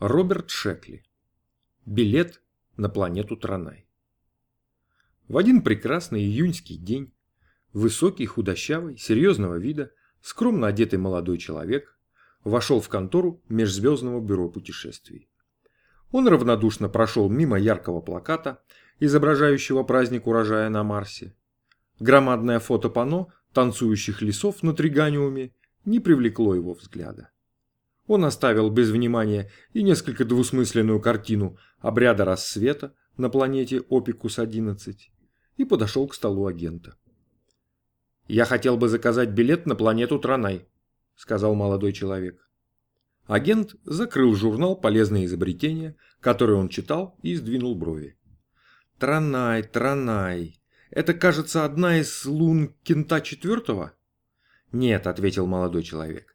Роберт Шекли. Билет на планету Транай. В один прекрасный июньский день высокий, худощавый, серьезного вида, скромно одетый молодой человек вошел в контору Межзвездного бюро путешествий. Он равнодушно прошел мимо яркого плаката, изображающего праздник урожая на Марсе. Громадное фото пано танцующих лесов на Триганиуме не привлекло его взгляда. Он оставил без внимания и несколько двусмысленную картину обряда рассвета на планете Опикус-11 и подошел к столу агента. «Я хотел бы заказать билет на планету Транай», — сказал молодой человек. Агент закрыл журнал «Полезные изобретения», который он читал, и сдвинул брови. «Транай, Транай. Это, кажется, одна из лун Кента четвертого?» «Нет», — ответил молодой человек.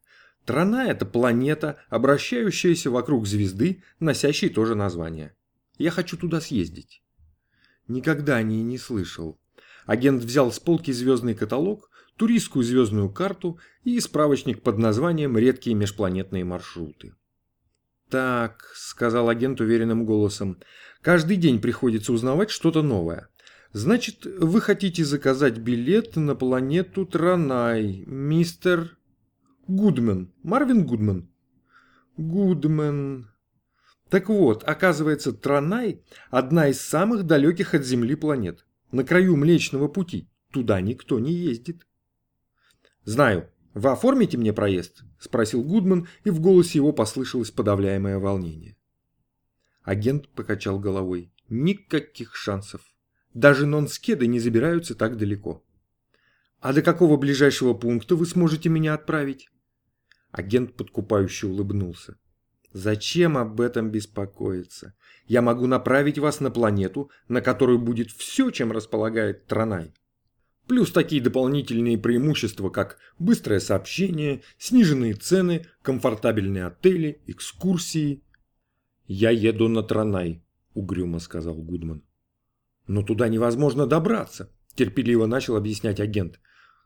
Трана – это планета, обращающаяся вокруг звезды, носящей то же название. Я хочу туда съездить. Никогда о ней не слышал. Агент взял с полки звездный каталог, туристскую звездную карту и справочник под названием «Редкие межпланетные маршруты». «Так», — сказал агент уверенным голосом, — «каждый день приходится узнавать что-то новое. Значит, вы хотите заказать билет на планету Транай, мистер...» Гудмен. Марвин Гудмен. Гудмен. Так вот, оказывается, Транай – одна из самых далеких от Земли планет. На краю Млечного Пути. Туда никто не ездит. Знаю. Вы оформите мне проезд? Спросил Гудман, и в голосе его послышалось подавляемое волнение. Агент покачал головой. Никаких шансов. Даже нонскеды не забираются так далеко. А до какого ближайшего пункта вы сможете меня отправить? Агент подкупающе улыбнулся. Зачем об этом беспокоиться? Я могу направить вас на планету, на которой будет все, чем располагает Транай. Плюс такие дополнительные преимущества, как быстрое сообщение, сниженные цены, комфортабельные отели, экскурсии. «Я еду на Транай», — угрюмо сказал Гудман. «Но туда невозможно добраться», — терпеливо начал объяснять агент.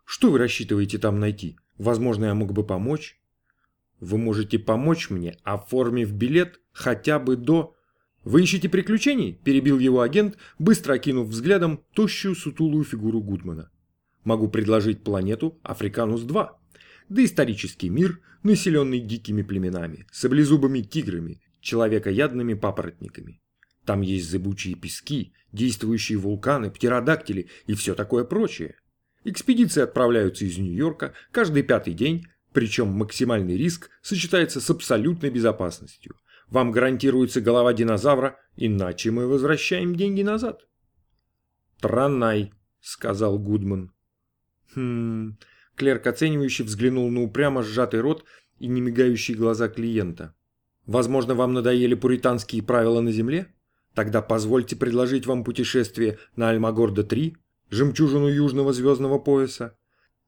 «Что вы рассчитываете там найти? Возможно, я мог бы помочь?» Вы можете помочь мне, оформив билет хотя бы до... «Вы ищете приключений?» – перебил его агент, быстро окинув взглядом тощую сутулую фигуру Гудмана. «Могу предложить планету Африканус-2. Доисторический мир, населенный дикими племенами, саблезубыми тиграми, человекоядными папоротниками. Там есть зыбучие пески, действующие вулканы, птеродактили и все такое прочее. Экспедиции отправляются из Нью-Йорка каждый пятый день причем максимальный риск сочетается с абсолютной безопасностью. Вам гарантируется голова динозавра, иначе мы возвращаем деньги назад. «Транай», — сказал Гудман. «Хм...» Клерк оценивающе взглянул на упрямо сжатый рот и немигающие глаза клиента. «Возможно, вам надоели пуританские правила на Земле? Тогда позвольте предложить вам путешествие на Альмагорда-3, жемчужину южного звездного пояса.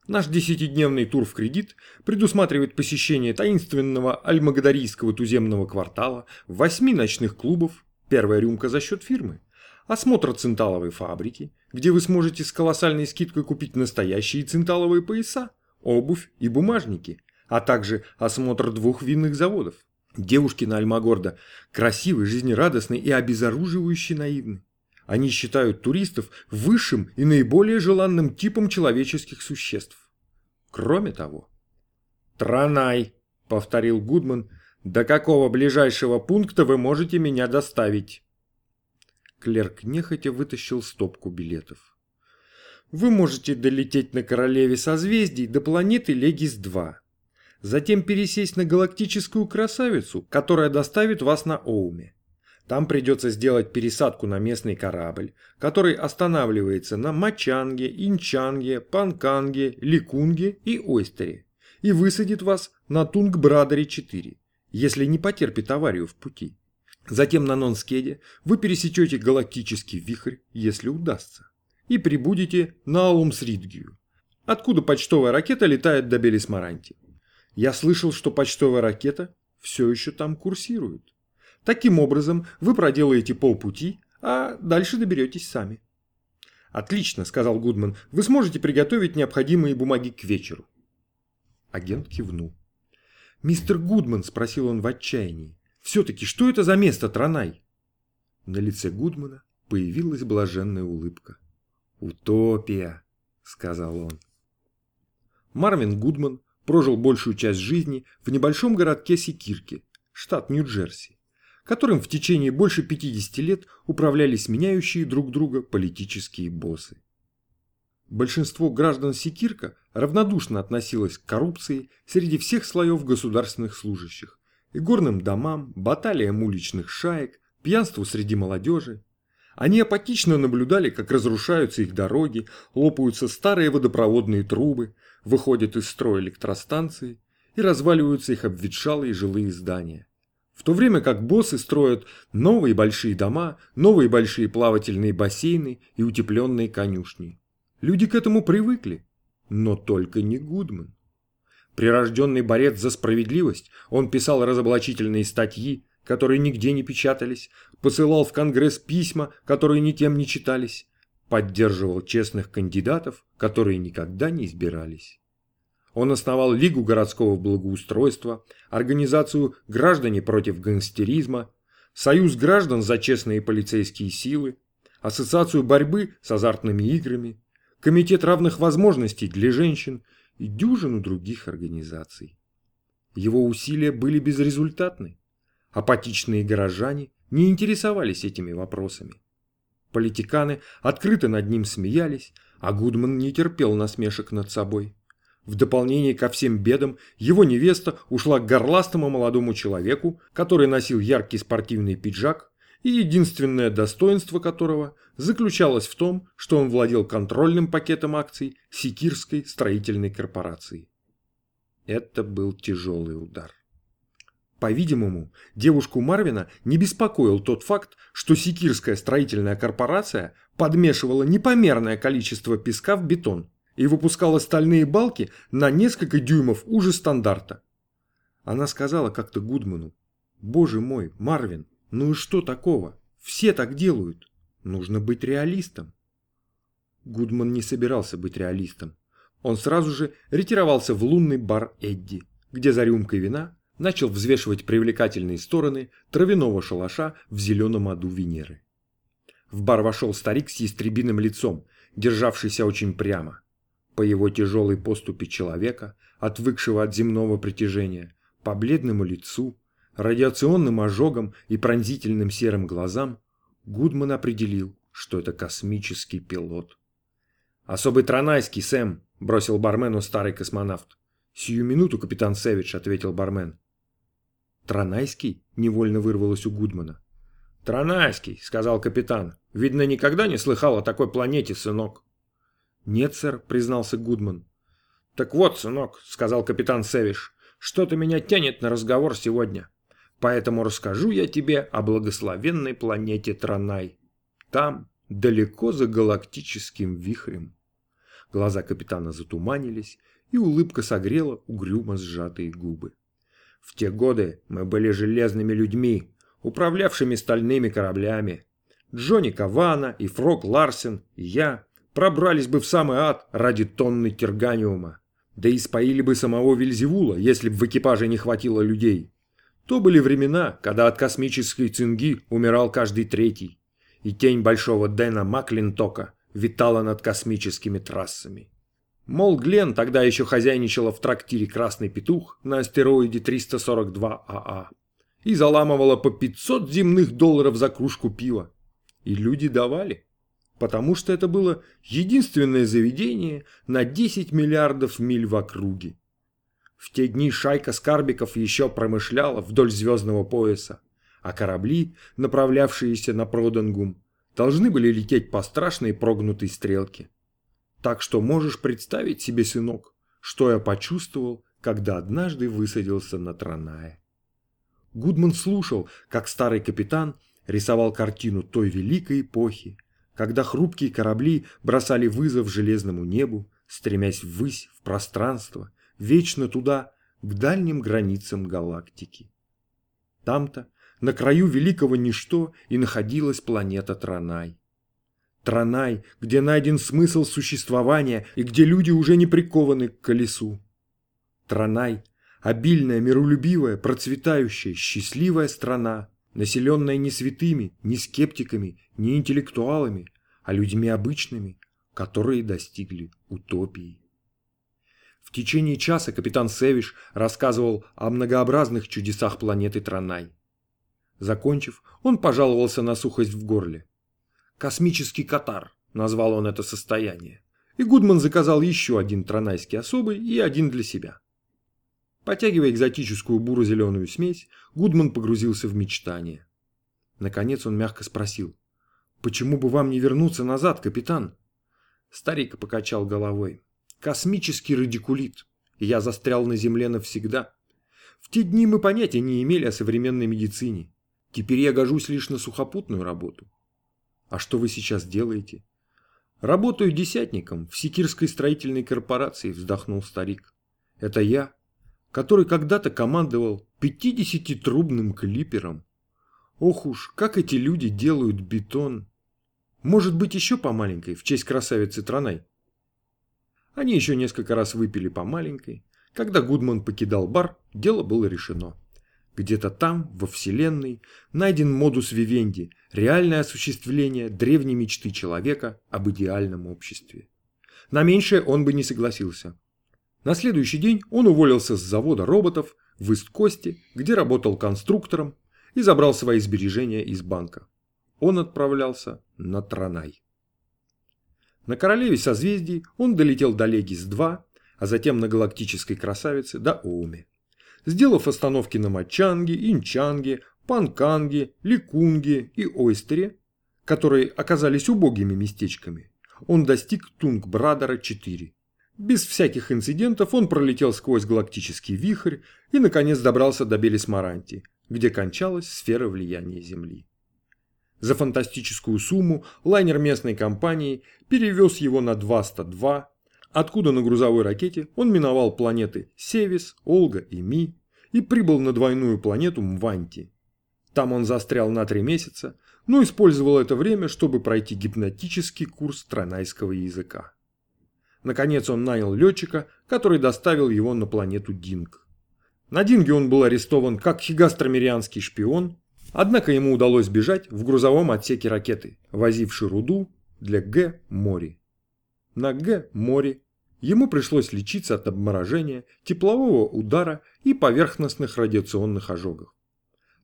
Наш десятидневный тур в кредит предусматривает посещение таинственного альмагадарийского туземного квартала, восьми ночных клубов, первая рюмка за счет фирмы, осмотр цинталовой фабрики, где вы сможете с колоссальной скидкой купить настоящие цинталовые пояса, обувь и бумажники, а также осмотр двух винных заводов. Девушки на Альмагорда красивые, жизнерадостные и обезоруживающе наивны. Они считают туристов высшим и наиболее желанным типом человеческих существ. Кроме того... «Транай», — повторил Гудман, — «до какого ближайшего пункта вы можете меня доставить?» Клерк нехотя вытащил стопку билетов. «Вы можете долететь на Королеве созвездий до планеты Легис-2, затем пересесть на галактическую красавицу, которая доставит вас на Оуме. Там придется сделать пересадку на местный корабль, который останавливается на Мачанге, Инчанге, Панканге, Ликунге и Ойстере и высадит вас на Тунгбрадере-4, если не потерпит аварию в пути. Затем на Нонскеде вы пересечете галактический вихрь, если удастся, и прибудете на Алумсридгию, откуда почтовая ракета летает до Белисмаранти. Я слышал, что почтовая ракета все еще там курсирует. Таким образом, вы проделаете полпути, а дальше доберетесь сами. «Отлично», — сказал Гудман, — «вы сможете приготовить необходимые бумаги к вечеру». Агент кивнул. «Мистер Гудман», — спросил он в отчаянии, Все-таки что это за место, Транай? На лице Гудмана появилась блаженная улыбка. «Утопия», — сказал он. Марвин Гудман прожил большую часть жизни в небольшом городке Секирки, штат Нью-Джерси, которым в течение больше 50 лет управляли сменяющие друг друга политические боссы. Большинство граждан Секирка равнодушно относилось к коррупции среди всех слоев государственных служащих, и горным домам, баталиям уличных шаек, пьянству среди молодежи. Они апатично наблюдали, как разрушаются их дороги, лопаются старые водопроводные трубы, выходят из строя электростанции и разваливаются их обветшалые жилые здания. То время как боссы строят новые большие дома, новые большие плавательные бассейны и утепленные конюшни. Люди к этому привыкли, но только не Гудман. Прирожденный борец за справедливость, он писал разоблачительные статьи, которые нигде не печатались, посылал в Конгресс письма, которые никем не читались, поддерживал честных кандидатов, которые никогда не избирались. Он основал Лигу городского благоустройства, организацию «Граждане против гангстеризма», Союз граждан за честные полицейские силы, Ассоциацию борьбы с азартными играми, Комитет равных возможностей для женщин и дюжину других организаций. Его усилия были безрезультатны. Апатичные горожане не интересовались этими вопросами. Политиканы открыто над ним смеялись, а Гудман не терпел насмешек над собой. В дополнение ко всем бедам, его невеста ушла к горластому молодому человеку, который носил яркий спортивный пиджак, и единственное достоинство которого заключалось в том, что он владел контрольным пакетом акций Секирской строительной корпорации. Это был тяжелый удар. По-видимому, девушку Марвина не беспокоил тот факт, что Секирская строительная корпорация подмешивала непомерное количество песка в бетон и выпускала стальные балки на несколько дюймов уже стандарта. Она сказала как-то Гудману, «Боже мой, Марвин, ну и что такого? Все так делают. Нужно быть реалистом. Гудман не собирался быть реалистом. Он сразу же ретировался в лунный бар Эдди, где за рюмкой вина начал взвешивать привлекательные стороны травяного шалаша в зеленом аду Венеры. В бар вошел старик с ястребиным лицом, державшийся очень прямо. По его тяжелой поступе человека, отвыкшего от земного притяжения, по бледному лицу, радиационным ожогом и пронзительным серым глазам, Гудман определил, что это космический пилот. «Особый Тронайский, Сэм!» – бросил бармену старый космонавт. «Сию минуту, капитан Сэвидж», – ответил бармен. «Тронайский?» – невольно вырвалось у Гудмана. «Тронайский», – сказал капитан. «Видно, никогда не слыхал о такой планете, сынок». «Нет, сэр», – признался Гудман. «Так вот, сынок», – сказал капитан Сэвиш, – «что-то меня тянет на разговор сегодня. Поэтому расскажу я тебе о благословенной планете Транай. Там, далеко за галактическим вихрем. Глаза капитана затуманились, и улыбка согрела угрюмо сжатые губы. В те годы мы были железными людьми, управлявшими стальными кораблями. Джонни Кавана и Фрог Ларсен и я пробрались бы в самый ад ради тонны терганиума. Да и споили бы самого Вильзевула, если бы в экипаже не хватило людей. То были времена, когда от космической цинги умирал каждый третий, и тень большого Дэна Маклинтока витала над космическими трассами. Мол, Глен тогда еще хозяйничала в трактире «Красный петух» на астероиде 342 АА и заламывала по 500 земных долларов за кружку пива. И люди давали, потому что это было единственное заведение на 10 миллиардов миль в округе. В те дни шайка скарбиков еще промышляла вдоль звездного пояса, а корабли, направлявшиеся на Продангум, должны были лететь по страшной прогнутой стрелке. Так что можешь представить себе, сынок, что я почувствовал, когда однажды высадился на Транае. Гудман слушал, как старый капитан рисовал картину той великой эпохи, когда хрупкие корабли бросали вызов железному небу, стремясь ввысь в пространство, вечно туда, к дальним границам галактики. Там-то, на краю великого ничто, и находилась планета Транай. Транай, где найден смысл существования и где люди уже не прикованы к колесу. Транай, Обильная, миролюбивая, процветающая, счастливая страна, населенная не святыми, не скептиками, не интеллектуалами, а людьми обычными, которые достигли утопии. В течение часа капитан Севиш рассказывал о многообразных чудесах планеты Транай. Закончив, он пожаловался на сухость в горле. «Космический катар», — назвал он это состояние. И Гудман заказал еще один транайский особый и один для себя. Потягивая экзотическую буро-зеленую смесь, Гудман погрузился в мечтание. Наконец он мягко спросил. «Почему бы вам не вернуться назад, капитан?» Старик покачал головой. «Космический радикулит. Я застрял на Земле навсегда. В те дни мы понятия не имели о современной медицине. Теперь я гожусь лишь на сухопутную работу. А что вы сейчас делаете? Работаю десятником в Секирской строительной корпорации, вздохнул старик. Это я, который когда-то командовал 50-трубным клипером. Ох уж, как эти люди делают бетон. Может быть, еще по маленькой, в честь красавицы Транай. Они еще несколько раз выпили по маленькой. Когда Гудман покидал бар, дело было решено. Где-то там, во Вселенной, найден модус вивенди, реальное осуществление древней мечты человека об идеальном обществе. На меньшее он бы не согласился. На следующий день он уволился с завода роботов в Ист-Кости, где работал конструктором, и забрал свои сбережения из банка. Он отправлялся на Транай. На Королеве созвездий он долетел до Легис-2, а затем на галактической красавице до Оуми. Сделав остановки на Мачанге, Инчанге, Панканге, Ликунге и Ойстере, которые оказались убогими местечками, он достиг Тунг-Брадера-4. Без всяких инцидентов он пролетел сквозь галактический вихрь и, наконец, добрался до Белисмаранти, где кончалась сфера влияния Земли. За фантастическую сумму лайнер местной компании перевез его на 202 откуда на грузовой ракете он миновал планеты Севис, Олга и Ми и прибыл на двойную планету Мванти. Там он застрял на три месяца, но использовал это время, чтобы пройти гипнотический курс транайского языка. Наконец он нанял летчика, который доставил его на планету Динг. На Динге он был арестован как хигастромерианский шпион, однако ему удалось бежать в грузовом отсеке ракеты, возившей руду для Г-Мори. На Г-Море Ему пришлось лечиться от обморожения, теплового удара и поверхностных радиационных ожогов.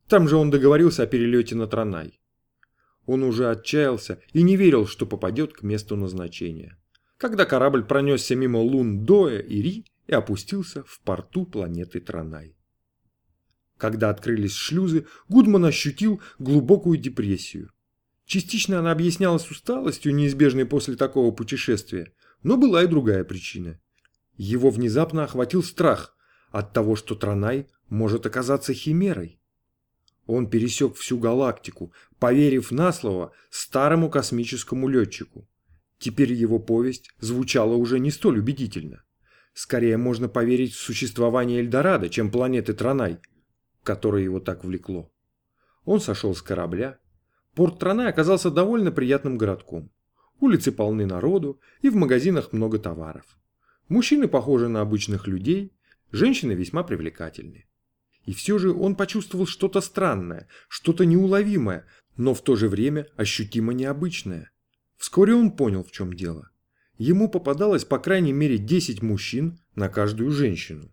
Там же он договорился о перелете на Транай. Он уже отчаялся и не верил, что попадет к месту назначения. Когда корабль пронесся мимо лун Доя и Ри и опустился в порту планеты Транай. Когда открылись шлюзы, Гудман ощутил глубокую депрессию. Частично она объяснялась усталостью, неизбежной после такого путешествия, но была и другая причина. Его внезапно охватил страх от того, что Транай может оказаться химерой. Он пересек всю галактику, поверив на слово старому космическому летчику. Теперь его повесть звучала уже не столь убедительно. Скорее можно поверить в существование Эльдорадо, чем планеты Транай, которое его так влекло. Он сошел с корабля. Порт Транай оказался довольно приятным городком. Улицы полны народу, и в магазинах много товаров. Мужчины похожи на обычных людей, женщины весьма привлекательны. И все же он почувствовал что-то странное, что-то неуловимое, но в то же время ощутимо необычное. Вскоре он понял, в чем дело. Ему попадалось по крайней мере 10 мужчин на каждую женщину.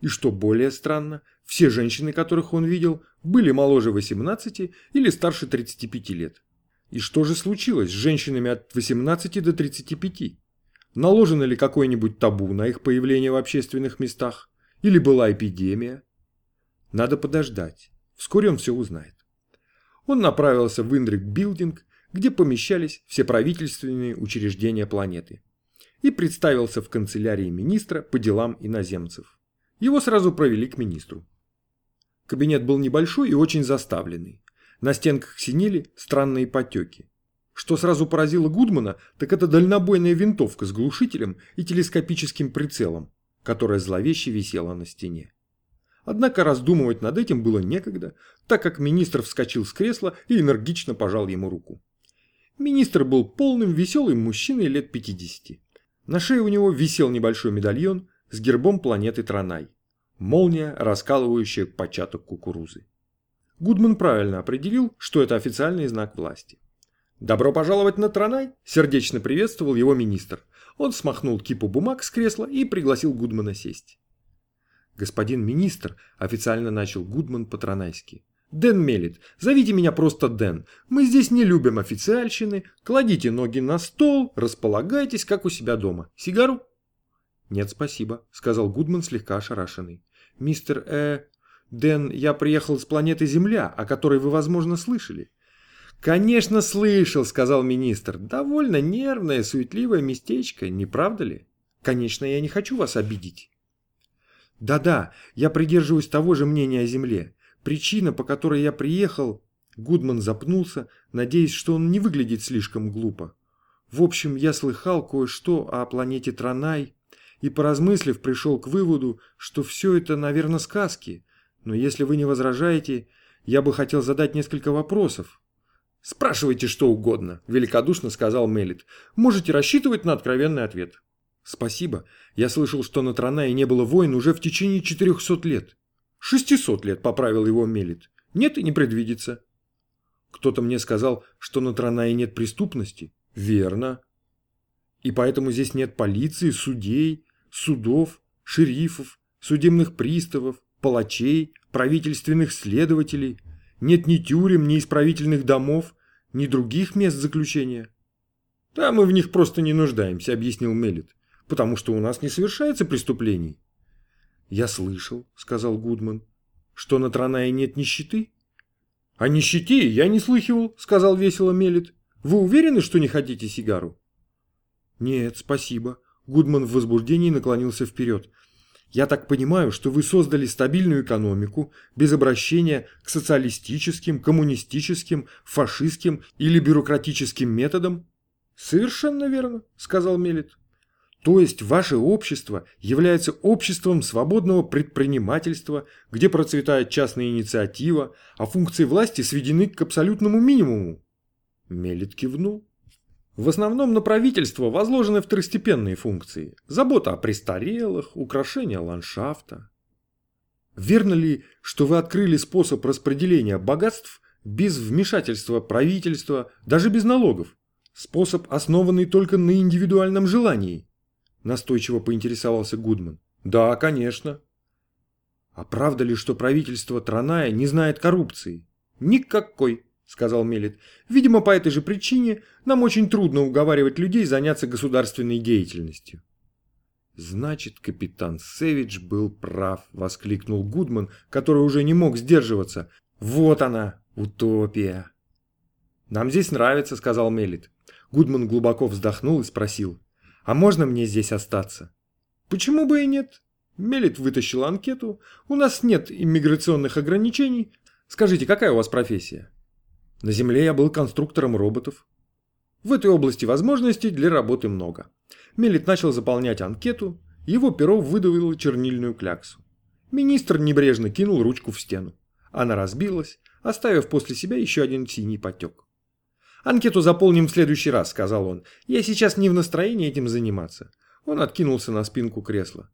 И что более странно, все женщины, которых он видел, были моложе 18 или старше 35 лет. И что же случилось с женщинами от 18 до 35? Наложено ли какое-нибудь табу на их появление в общественных местах? Или была эпидемия? Надо подождать. Вскоре он все узнает. Он направился в Индрик Билдинг, где помещались все правительственные учреждения планеты, и представился в канцелярии министра по делам иноземцев. Его сразу провели к министру. Кабинет был небольшой и очень заставленный. На стенках синели странные потеки. Что сразу поразило Гудмана, так это дальнобойная винтовка с глушителем и телескопическим прицелом, которая зловеще висела на стене. Однако раздумывать над этим было некогда, так как министр вскочил с кресла и энергично пожал ему руку. Министр был полным веселым мужчиной лет 50. На шее у него висел небольшой медальон с гербом планеты Транай. молния, раскалывающая початок кукурузы. Гудман правильно определил, что это официальный знак власти. «Добро пожаловать на Транай!» – сердечно приветствовал его министр. Он смахнул кипу бумаг с кресла и пригласил Гудмана сесть. «Господин министр», – официально начал Гудман по-транайски. «Дэн Мелит, зовите меня просто Дэн. Мы здесь не любим официальщины. Кладите ноги на стол, располагайтесь, как у себя дома. Сигару?» «Нет, спасибо», – сказал Гудман слегка ошарашенный. «Мистер, э... Дэн, я приехал с планеты Земля, о которой вы, возможно, слышали. «Конечно слышал», — сказал министр. «Довольно нервное, суетливое местечко, не правда ли? Конечно, я не хочу вас обидеть». «Да-да, я придерживаюсь того же мнения о Земле. Причина, по которой я приехал...» Гудман запнулся, надеясь, что он не выглядит слишком глупо. «В общем, я слыхал кое-что о планете Транай и, поразмыслив, пришел к выводу, что все это, наверное, сказки. Но если вы не возражаете, я бы хотел задать несколько вопросов, «Спрашивайте что угодно», – великодушно сказал Мелит. «Можете рассчитывать на откровенный ответ». «Спасибо. Я слышал, что на Транае не было войн уже в течение 400 лет». «600 лет», – поправил его Мелит. «Нет и не предвидится». «Кто-то мне сказал, что на Транае нет преступности». «Верно». «И поэтому здесь нет полиции, судей, судов, шерифов, судебных приставов, палачей, правительственных следователей». Нет ни тюрем, ни исправительных домов, ни других мест заключения. Да, мы в них просто не нуждаемся, объяснил Мелит, потому что у нас не совершается преступлений. Я слышал, сказал Гудман, что на Транае нет нищеты. О нищете я не слыхивал, сказал весело Мелит. Вы уверены, что не хотите сигару? Нет, спасибо. Гудман в возбуждении наклонился вперед. Я так понимаю, что вы создали стабильную экономику без обращения к социалистическим, коммунистическим, фашистским или бюрократическим методам? Совершенно верно, сказал Мелит. То есть ваше общество является обществом свободного предпринимательства, где процветает частная инициатива, а функции власти сведены к абсолютному минимуму. Мелит кивнул. В основном на правительство возложены второстепенные функции. Забота о престарелых, украшение ландшафта. Верно ли, что вы открыли способ распределения богатств без вмешательства правительства, даже без налогов? Способ, основанный только на индивидуальном желании? Настойчиво поинтересовался Гудман. Да, конечно. А правда ли, что правительство Траная не знает коррупции? Никакой сказал Мелит. «Видимо, по этой же причине нам очень трудно уговаривать людей заняться государственной деятельностью». «Значит, капитан Севич был прав», — воскликнул Гудман, который уже не мог сдерживаться. «Вот она, утопия!» «Нам здесь нравится», — сказал Мелит. Гудман глубоко вздохнул и спросил. «А можно мне здесь остаться?» «Почему бы и нет?» Мелит вытащил анкету. «У нас нет иммиграционных ограничений. Скажите, какая у вас профессия?» На Земле я был конструктором роботов. В этой области возможностей для работы много. Мелит начал заполнять анкету, его перо выдавило чернильную кляксу. Министр небрежно кинул ручку в стену. Она разбилась, оставив после себя еще один синий потек. «Анкету заполним в следующий раз», — сказал он. «Я сейчас не в настроении этим заниматься». Он откинулся на спинку кресла.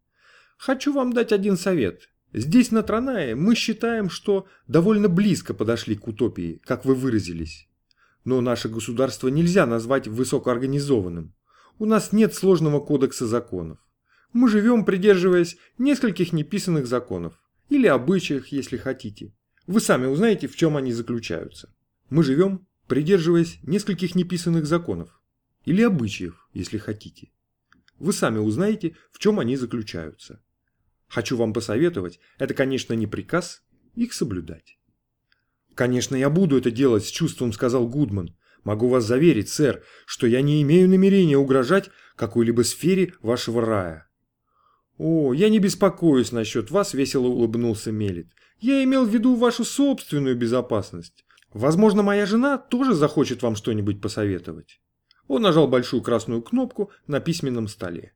«Хочу вам дать один совет. Здесь, на Транае, мы считаем, что довольно близко подошли к утопии, как вы выразились. Но наше государство нельзя назвать высокоорганизованным. У нас нет сложного кодекса законов. Мы живем, придерживаясь нескольких неписанных законов. Или обычаях, если хотите. Вы сами узнаете, в чем они заключаются. Мы живем, придерживаясь нескольких неписанных законов. Или обычаев, если хотите. Вы сами узнаете, в чем они заключаются. Хочу вам посоветовать, это, конечно, не приказ, их соблюдать. «Конечно, я буду это делать с чувством», — сказал Гудман. «Могу вас заверить, сэр, что я не имею намерения угрожать какой-либо сфере вашего рая». «О, я не беспокоюсь насчет вас», — весело улыбнулся Мелит. «Я имел в виду вашу собственную безопасность. Возможно, моя жена тоже захочет вам что-нибудь посоветовать». Он нажал большую красную кнопку на письменном столе.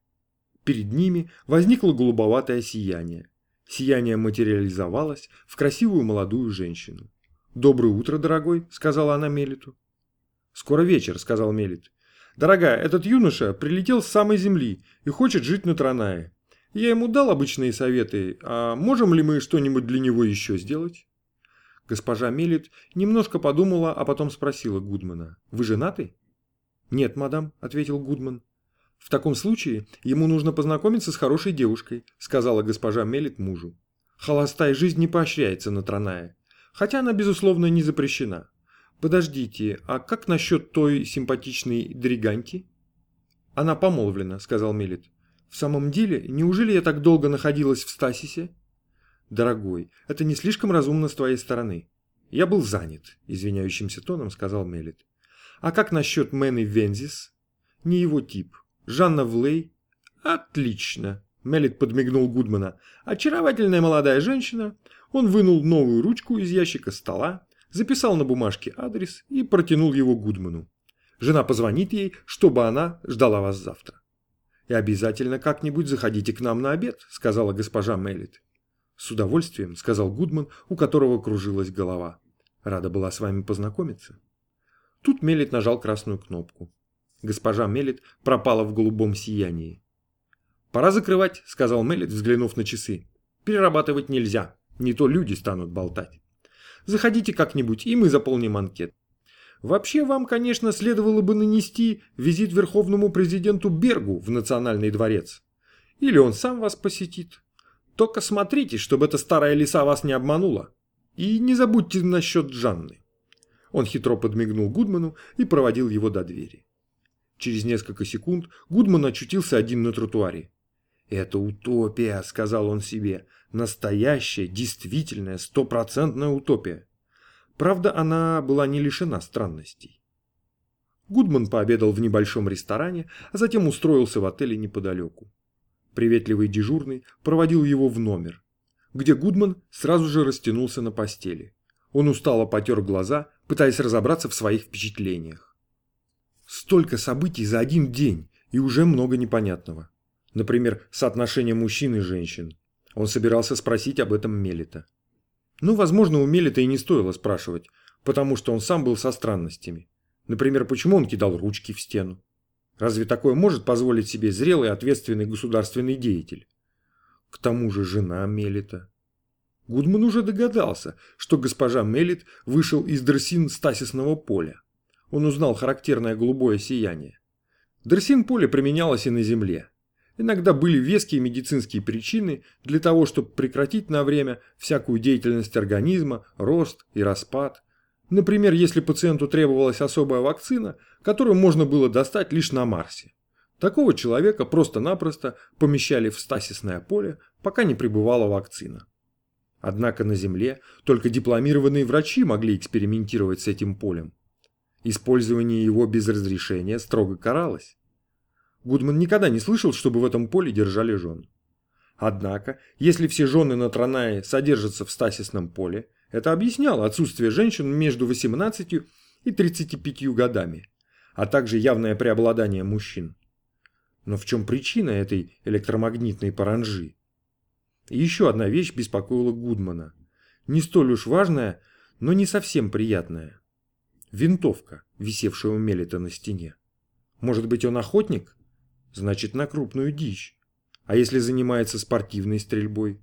Перед ними возникло голубоватое сияние. Сияние материализовалось в красивую молодую женщину. «Доброе утро, дорогой», — сказала она Мелиту. «Скоро вечер», — сказал Мелит. «Дорогая, этот юноша прилетел с самой земли и хочет жить на Транае. Я ему дал обычные советы, а можем ли мы что-нибудь для него еще сделать? Госпожа Мелит немножко подумала, а потом спросила Гудмана. «Вы женаты?» «Нет, мадам», — ответил Гудман. «В таком случае ему нужно познакомиться с хорошей девушкой», — сказала госпожа Мелит мужу. «Холостая жизнь не поощряется на Транае, хотя она, безусловно, не запрещена. Подождите, а как насчет той симпатичной Дриганти?» «Она помолвлена», — сказал Мелит. «В самом деле, неужели я так долго находилась в Стасисе?» «Дорогой, это не слишком разумно с твоей стороны». «Я был занят», — извиняющимся тоном сказал Мелит. «А как насчет Мэны Вензис?» «Не его тип. Жанна Влей?» «Отлично», — Мелит подмигнул Гудмана. «Очаровательная молодая женщина». Он вынул новую ручку из ящика стола, записал на бумажке адрес и протянул его Гудману. Жена позвонит ей, чтобы она ждала вас завтра. «И обязательно как-нибудь заходите к нам на обед», — сказала госпожа Меллит. «С удовольствием», — сказал Гудман, у которого кружилась голова. «Рада была с вами познакомиться». Тут Меллит нажал красную кнопку. Госпожа Меллит пропала в голубом сиянии. «Пора закрывать», — сказал Меллит, взглянув на часы. «Перерабатывать нельзя, не то люди станут болтать. Заходите как-нибудь, и мы заполним анкет. Вообще вам, конечно, следовало бы нанести визит верховному президенту Бергу в Национальный дворец. Или он сам вас посетит. Только смотрите, чтобы эта старая лиса вас не обманула. И не забудьте насчет Джанны. Он хитро подмигнул Гудману и проводил его до двери. Через несколько секунд Гудман очутился один на тротуаре. «Это утопия», — сказал он себе. «Настоящая, действительная, стопроцентная утопия. Правда, она была не лишена странностей. Гудман пообедал в небольшом ресторане, а затем устроился в отеле неподалеку. Приветливый дежурный проводил его в номер, где Гудман сразу же растянулся на постели. Он устало потер глаза, пытаясь разобраться в своих впечатлениях. Столько событий за один день, и уже много непонятного. Например, соотношение мужчин и женщин. Он собирался спросить об этом Мелита. Ну, возможно, у Мелита и не стоило спрашивать, потому что он сам был со странностями. Например, почему он кидал ручки в стену? Разве такое может позволить себе зрелый ответственный государственный деятель? К тому же жена Мелита. Гудман уже догадался, что госпожа Мелит вышел из дресин стасисного поля. Он узнал характерное голубое сияние. Дресин поле применялось и на земле. Иногда были веские медицинские причины для того, чтобы прекратить на время всякую деятельность организма, рост и распад. Например, если пациенту требовалась особая вакцина, которую можно было достать лишь на Марсе. Такого человека просто-напросто помещали в стасисное поле, пока не прибывала вакцина. Однако на Земле только дипломированные врачи могли экспериментировать с этим полем. Использование его без разрешения строго каралось. Гудман никогда не слышал, чтобы в этом поле держали жен. Однако, если все жены на Транае содержатся в стасисном поле, это объясняло отсутствие женщин между 18 и 35 годами, а также явное преобладание мужчин. Но в чем причина этой электромагнитной паранжи? И еще одна вещь беспокоила Гудмана. Не столь уж важная, но не совсем приятная. Винтовка, висевшая у Мелита на стене. Может быть, он охотник? значит на крупную дичь. А если занимается спортивной стрельбой?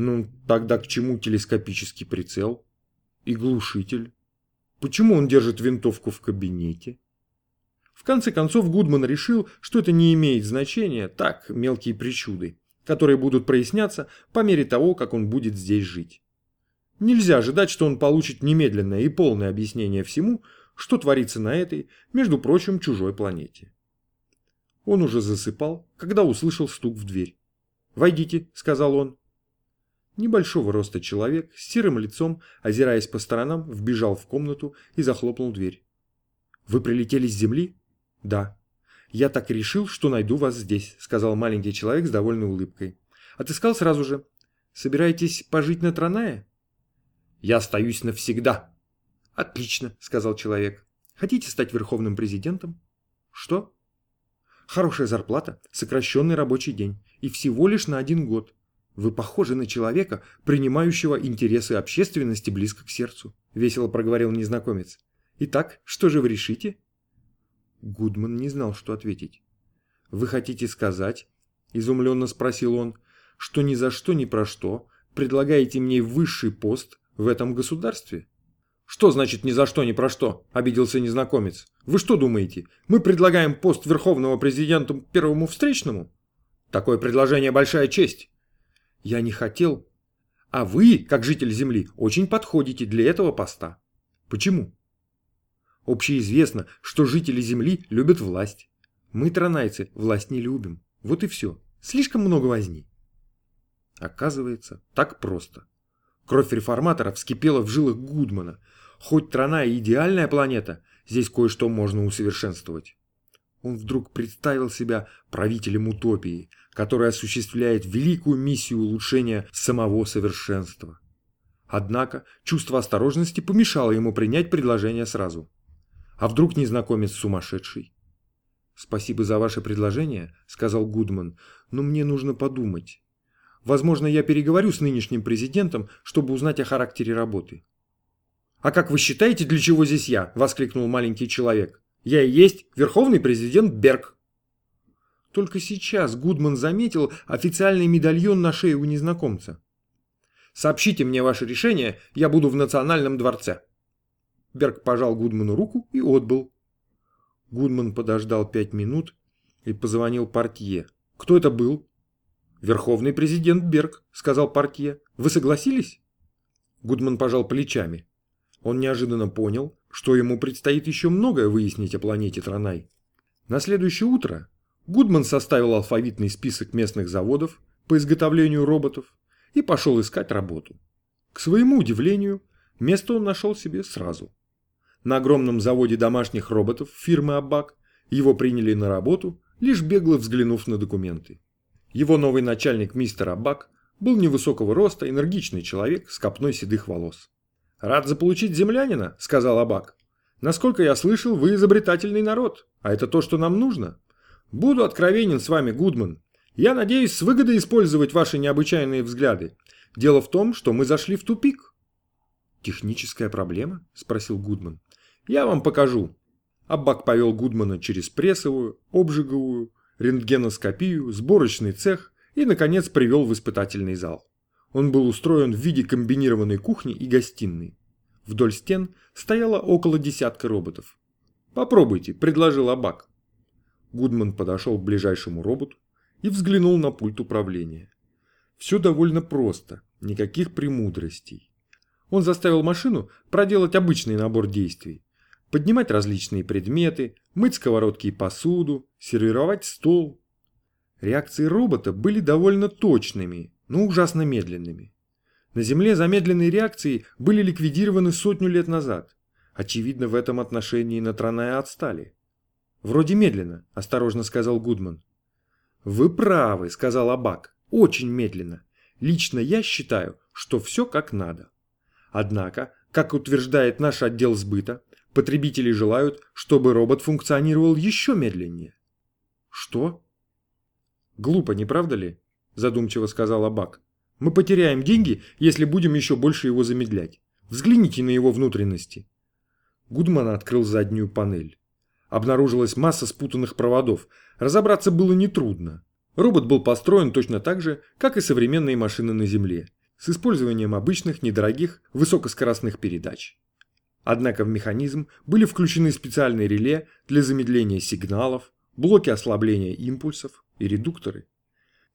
Ну, тогда к чему телескопический прицел? И глушитель? Почему он держит винтовку в кабинете? В конце концов Гудман решил, что это не имеет значения, так, мелкие причуды, которые будут проясняться по мере того, как он будет здесь жить. Нельзя ожидать, что он получит немедленное и полное объяснение всему, что творится на этой, между прочим, чужой планете. Он уже засыпал, когда услышал стук в дверь. «Войдите», — сказал он. Небольшого роста человек с серым лицом, озираясь по сторонам, вбежал в комнату и захлопнул дверь. «Вы прилетели с земли?» «Да». «Я так решил, что найду вас здесь», — сказал маленький человек с довольной улыбкой. Отыскал сразу же. «Собираетесь пожить на Транае?» «Я остаюсь навсегда». «Отлично», — сказал человек. «Хотите стать верховным президентом?» «Что?» Хорошая зарплата, сокращенный рабочий день и всего лишь на один год. Вы похожи на человека, принимающего интересы общественности близко к сердцу, весело проговорил незнакомец. Итак, что же вы решите? Гудман не знал, что ответить. Вы хотите сказать, – изумленно спросил он, – что ни за что ни про что предлагаете мне высший пост в этом государстве? «Что значит ни за что, ни про что?» – обиделся незнакомец. «Вы что думаете, мы предлагаем пост верховного президента первому встречному?» «Такое предложение – большая честь». «Я не хотел. А вы, как житель Земли, очень подходите для этого поста». «Почему?» «Общеизвестно, что жители Земли любят власть. Мы, тронайцы, власть не любим. Вот и все. Слишком много возни». Оказывается, так просто. Кровь реформаторов вскипела в жилах Гудмана. Хоть Трана и идеальная планета, здесь кое-что можно усовершенствовать. Он вдруг представил себя правителем утопии, который осуществляет великую миссию улучшения самого совершенства. Однако чувство осторожности помешало ему принять предложение сразу. А вдруг незнакомец сумасшедший? «Спасибо за ваше предложение», — сказал Гудман, — «но мне нужно подумать. Возможно, я переговорю с нынешним президентом, чтобы узнать о характере работы. «А как вы считаете, для чего здесь я?» – воскликнул маленький человек. «Я и есть верховный президент Берг». Только сейчас Гудман заметил официальный медальон на шее у незнакомца. «Сообщите мне ваше решение, я буду в Национальном дворце». Берг пожал Гудману руку и отбыл. Гудман подождал пять минут и позвонил портье. «Кто это был?» «Верховный президент Берг», — сказал портье. «Вы согласились?» Гудман пожал плечами. Он неожиданно понял, что ему предстоит еще многое выяснить о планете Транай. На следующее утро Гудман составил алфавитный список местных заводов по изготовлению роботов и пошел искать работу. К своему удивлению, место он нашел себе сразу. На огромном заводе домашних роботов фирмы Абак его приняли на работу, лишь бегло взглянув на документы. Его новый начальник мистер Абак был невысокого роста, энергичный человек с копной седых волос. «Рад заполучить землянина», — сказал Абак. «Насколько я слышал, вы изобретательный народ, а это то, что нам нужно. Буду откровенен с вами, Гудман. Я надеюсь с выгодой использовать ваши необычайные взгляды. Дело в том, что мы зашли в тупик». «Техническая проблема?» – спросил Гудман. «Я вам покажу». Аббак повел Гудмана через прессовую, обжиговую, рентгеноскопию, сборочный цех и, наконец, привел в испытательный зал. Он был устроен в виде комбинированной кухни и гостиной. Вдоль стен стояло около десятка роботов. «Попробуйте», – предложил Абак. Гудман подошел к ближайшему роботу и взглянул на пульт управления. Все довольно просто, никаких премудростей. Он заставил машину проделать обычный набор действий. Поднимать различные предметы, мыть сковородки и посуду, сервировать стол. Реакции робота были довольно точными, но ужасно медленными. На Земле замедленные реакции были ликвидированы сотню лет назад. Очевидно, в этом отношении Натраная отстали. «Вроде медленно», – осторожно сказал Гудман. «Вы правы», – сказал Абак. «Очень медленно. Лично я считаю, что все как надо. Однако, как утверждает наш отдел сбыта, потребители желают, чтобы робот функционировал еще медленнее». «Что?» «Глупо, не правда ли?» Задумчиво сказал Абак. Мы потеряем деньги, если будем еще больше его замедлять. Взгляните на его внутренности. Гудман открыл заднюю панель. Обнаружилась масса спутанных проводов. Разобраться было нетрудно. Робот был построен точно так же, как и современные машины на Земле, с использованием обычных, недорогих, высокоскоростных передач. Однако в механизм были включены специальные реле для замедления сигналов, блоки ослабления импульсов и редукторы.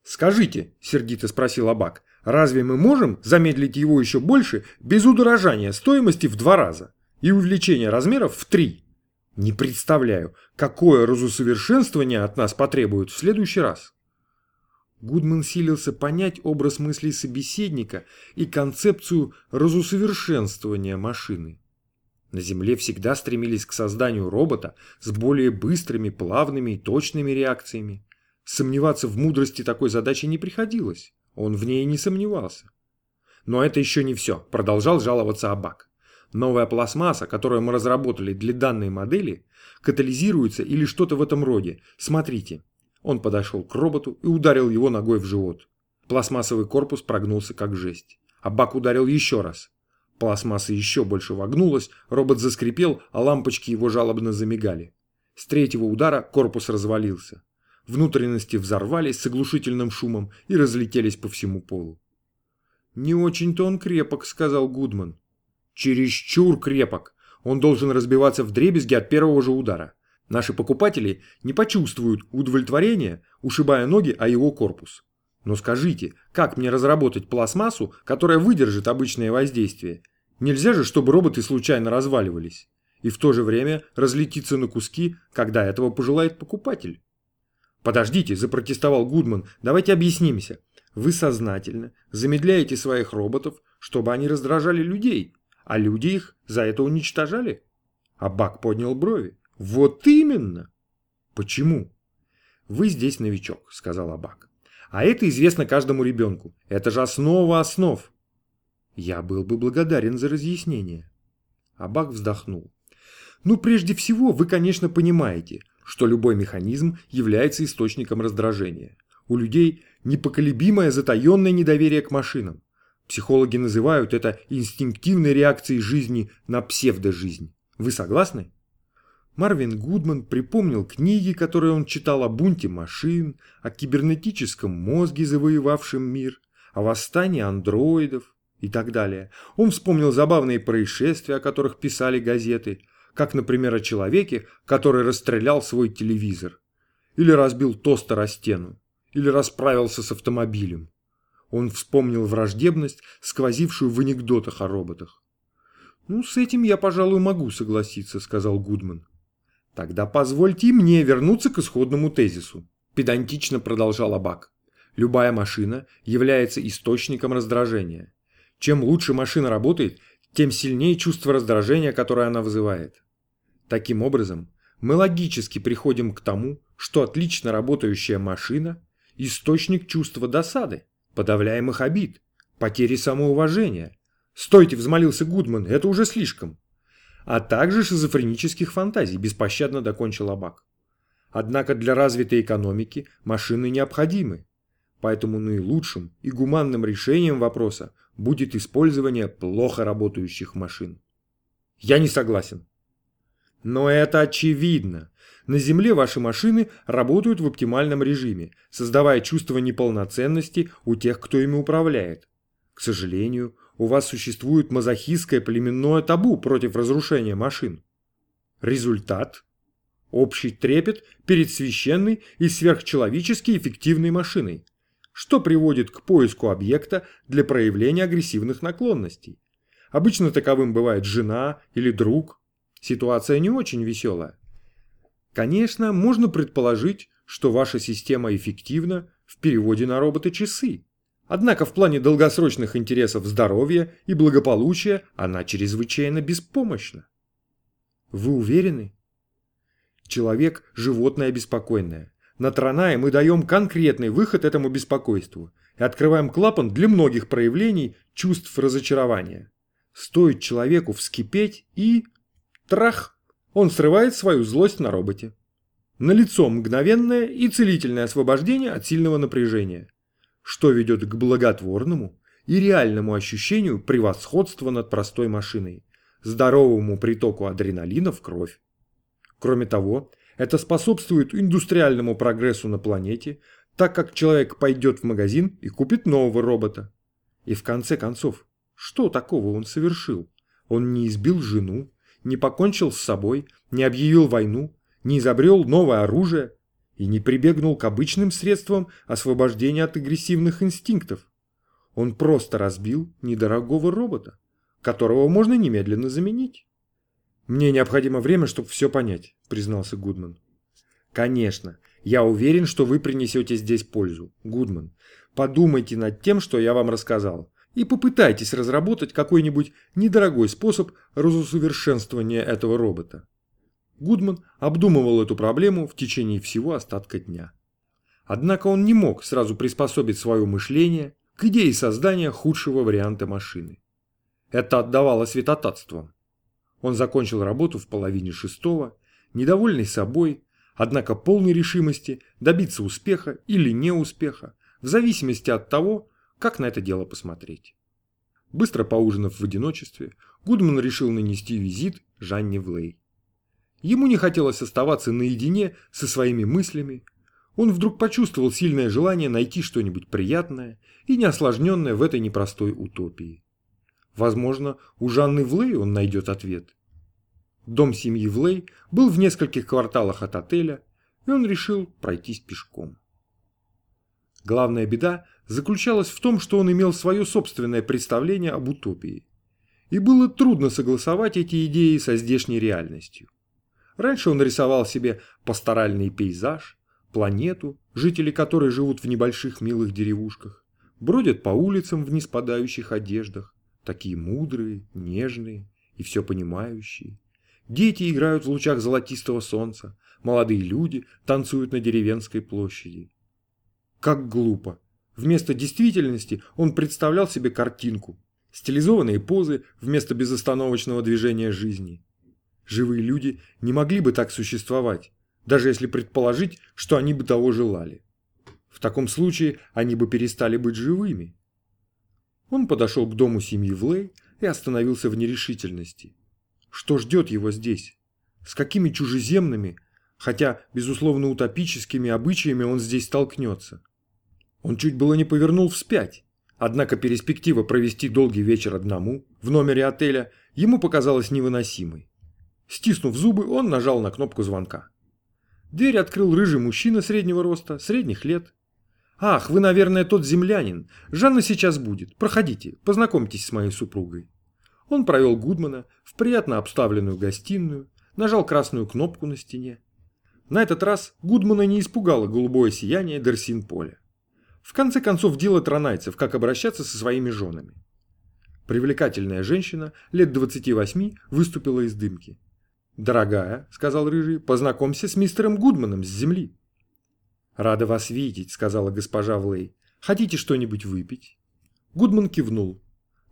«Скажите», – сердито спросил Абак, – «разве мы можем замедлить его еще больше без удорожания стоимости в два раза и увеличения размеров в три? Не представляю, какое разусовершенствование от нас потребуют в следующий раз». Гудман силился понять образ мыслей собеседника и концепцию разусовершенствования машины. На Земле всегда стремились к созданию робота с более быстрыми, плавными и точными реакциями. Сомневаться в мудрости такой задачи не приходилось. Он в ней не сомневался. Но это еще не все, продолжал жаловаться Абак. Новая пластмасса, которую мы разработали для данной модели, катализируется или что-то в этом роде. Смотрите. Он подошел к роботу и ударил его ногой в живот. Пластмассовый корпус прогнулся как жесть. Абак ударил еще раз. Пластмасса еще больше вогнулась, робот заскрипел, а лампочки его жалобно замигали. С третьего удара корпус развалился. Внутренности взорвались с оглушительным шумом и разлетелись по всему полу. «Не очень-то он крепок», — сказал Гудман. «Чересчур крепок. Он должен разбиваться в дребезги от первого же удара. Наши покупатели не почувствуют удовлетворения, ушибая ноги о его корпус. Но скажите, как мне разработать пластмассу, которая выдержит обычное воздействие? Нельзя же, чтобы роботы случайно разваливались. И в то же время разлетиться на куски, когда этого пожелает покупатель. «Подождите», – запротестовал Гудман, – «давайте объяснимся. Вы сознательно замедляете своих роботов, чтобы они раздражали людей, а люди их за это уничтожали?» А Бак поднял брови. «Вот именно!» «Почему?» «Вы здесь новичок», – сказал Абак. «А это известно каждому ребенку. Это же основа основ». «Я был бы благодарен за разъяснение». Абак вздохнул. «Ну, прежде всего, вы, конечно, понимаете, что любой механизм является источником раздражения. У людей непоколебимое затаенное недоверие к машинам. Психологи называют это инстинктивной реакцией жизни на псевдожизнь. Вы согласны? Марвин Гудман припомнил книги, которые он читал о бунте машин, о кибернетическом мозге, завоевавшем мир, о восстании андроидов и так далее. Он вспомнил забавные происшествия, о которых писали газеты, как, например, о человеке, который расстрелял свой телевизор, или разбил тостер о стену, или расправился с автомобилем. Он вспомнил враждебность, сквозившую в анекдотах о роботах. «Ну, с этим я, пожалуй, могу согласиться», — сказал Гудман. Тогда позвольте мне вернуться к исходному тезису. Педантично продолжал Абак. Любая машина является источником раздражения. Чем лучше машина работает, тем сильнее чувство раздражения, которое она вызывает. Таким образом, мы логически приходим к тому, что отлично работающая машина – источник чувства досады, подавляемых обид, потери самоуважения. «Стойте!» – взмолился Гудман, – «это уже слишком» а также шизофренических фантазий, беспощадно докончил Абак. Однако для развитой экономики машины необходимы, поэтому наилучшим и гуманным решением вопроса будет использование плохо работающих машин. Я не согласен. Но это очевидно. На Земле ваши машины работают в оптимальном режиме, создавая чувство неполноценности у тех, кто ими управляет. К сожалению, у вас существует мазохистское племенное табу против разрушения машин. Результат – общий трепет перед священной и сверхчеловечески эффективной машиной, что приводит к поиску объекта для проявления агрессивных наклонностей. Обычно таковым бывает жена или друг. Ситуация не очень веселая. Конечно, можно предположить, что ваша система эффективна в переводе на робота часы. Однако в плане долгосрочных интересов здоровья и благополучия она чрезвычайно беспомощна. Вы уверены? Человек – животное беспокойное. На Транае мы даем конкретный выход этому беспокойству и открываем клапан для многих проявлений чувств разочарования. Стоит человеку вскипеть и... Трах! Он срывает свою злость на роботе. Налицо мгновенное и целительное освобождение от сильного напряжения что ведет к благотворному и реальному ощущению превосходства над простой машиной, здоровому притоку адреналина в кровь. Кроме того, это способствует индустриальному прогрессу на планете, так как человек пойдет в магазин и купит нового робота. И в конце концов, что такого он совершил? Он не избил жену, не покончил с собой, не объявил войну, не изобрел новое оружие, и не прибегнул к обычным средствам освобождения от агрессивных инстинктов. Он просто разбил недорогого робота, которого можно немедленно заменить. «Мне необходимо время, чтобы все понять», — признался Гудман. «Конечно. Я уверен, что вы принесете здесь пользу, Гудман. Подумайте над тем, что я вам рассказал, и попытайтесь разработать какой-нибудь недорогой способ разусовершенствования этого робота. Гудман обдумывал эту проблему в течение всего остатка дня. Однако он не мог сразу приспособить свое мышление к идее создания худшего варианта машины. Это отдавало святотатством. Он закончил работу в половине шестого, недовольный собой, однако полной решимости добиться успеха или неуспеха, в зависимости от того, как на это дело посмотреть. Быстро поужинав в одиночестве, Гудман решил нанести визит Жанне Влей. Ему не хотелось оставаться наедине со своими мыслями. он вдруг почувствовал сильное желание найти что-нибудь приятное и неосложненное в этой непростой утопии. Возможно, у Жанны Влей он найдет ответ. Дом семьи Влей был в нескольких кварталах от отеля, и он решил пройтись пешком. Главная беда заключалась в том, что он имел свое собственное представление об утопии. И было трудно согласовать эти идеи со здешней реальностью. Раньше он рисовал себе пасторальный пейзаж, планету, жители которой живут в небольших милых деревушках, бродят по улицам в неспадающих одеждах, такие мудрые, нежные и все понимающие. Дети играют в лучах золотистого солнца, молодые люди танцуют на деревенской площади. Как глупо. Вместо действительности он представлял себе картинку, стилизованные позы вместо безостановочного движения жизни. Живые люди не могли бы так существовать, даже если предположить, что они бы того желали. В таком случае они бы перестали быть живыми. Он подошел к дому семьи Влей и остановился в нерешительности. Что ждет его здесь? С какими чужеземными, хотя, безусловно, утопическими обычаями он здесь столкнется? Он чуть было не повернул вспять, однако перспектива провести долгий вечер одному в номере отеля ему показалась невыносимой. Стиснув зубы, он нажал на кнопку звонка. Дверь открыл рыжий мужчина среднего роста, средних лет. «Ах, вы, наверное, тот землянин. Жанна сейчас будет. Проходите, познакомьтесь с моей супругой». Он провел Гудмана в приятно обставленную гостиную, нажал красную кнопку на стене. На этот раз Гудмана не испугало голубое сияние Дерсин-поля. В конце концов, дело тронайцев, как обращаться со своими женами. Привлекательная женщина лет 28 выступила из дымки. «Дорогая», — сказал Рыжий, — «познакомься с мистером Гудманом с земли». «Рада вас видеть», — сказала госпожа Влей. «Хотите что-нибудь выпить?» Гудман кивнул.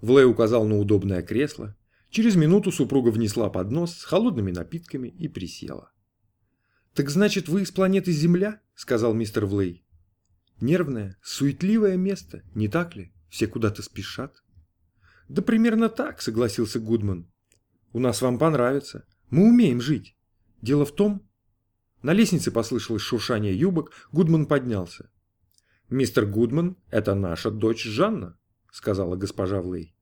Влей указал на удобное кресло. Через минуту супруга внесла поднос с холодными напитками и присела. «Так значит, вы из планеты Земля?» — сказал мистер Влей. «Нервное, суетливое место, не так ли? Все куда-то спешат». «Да примерно так», — согласился Гудман. «У нас вам понравится. Мы умеем жить. Дело в том...» На лестнице послышалось шуршание юбок, Гудман поднялся. «Мистер Гудман – это наша дочь Жанна», – сказала госпожа Влей.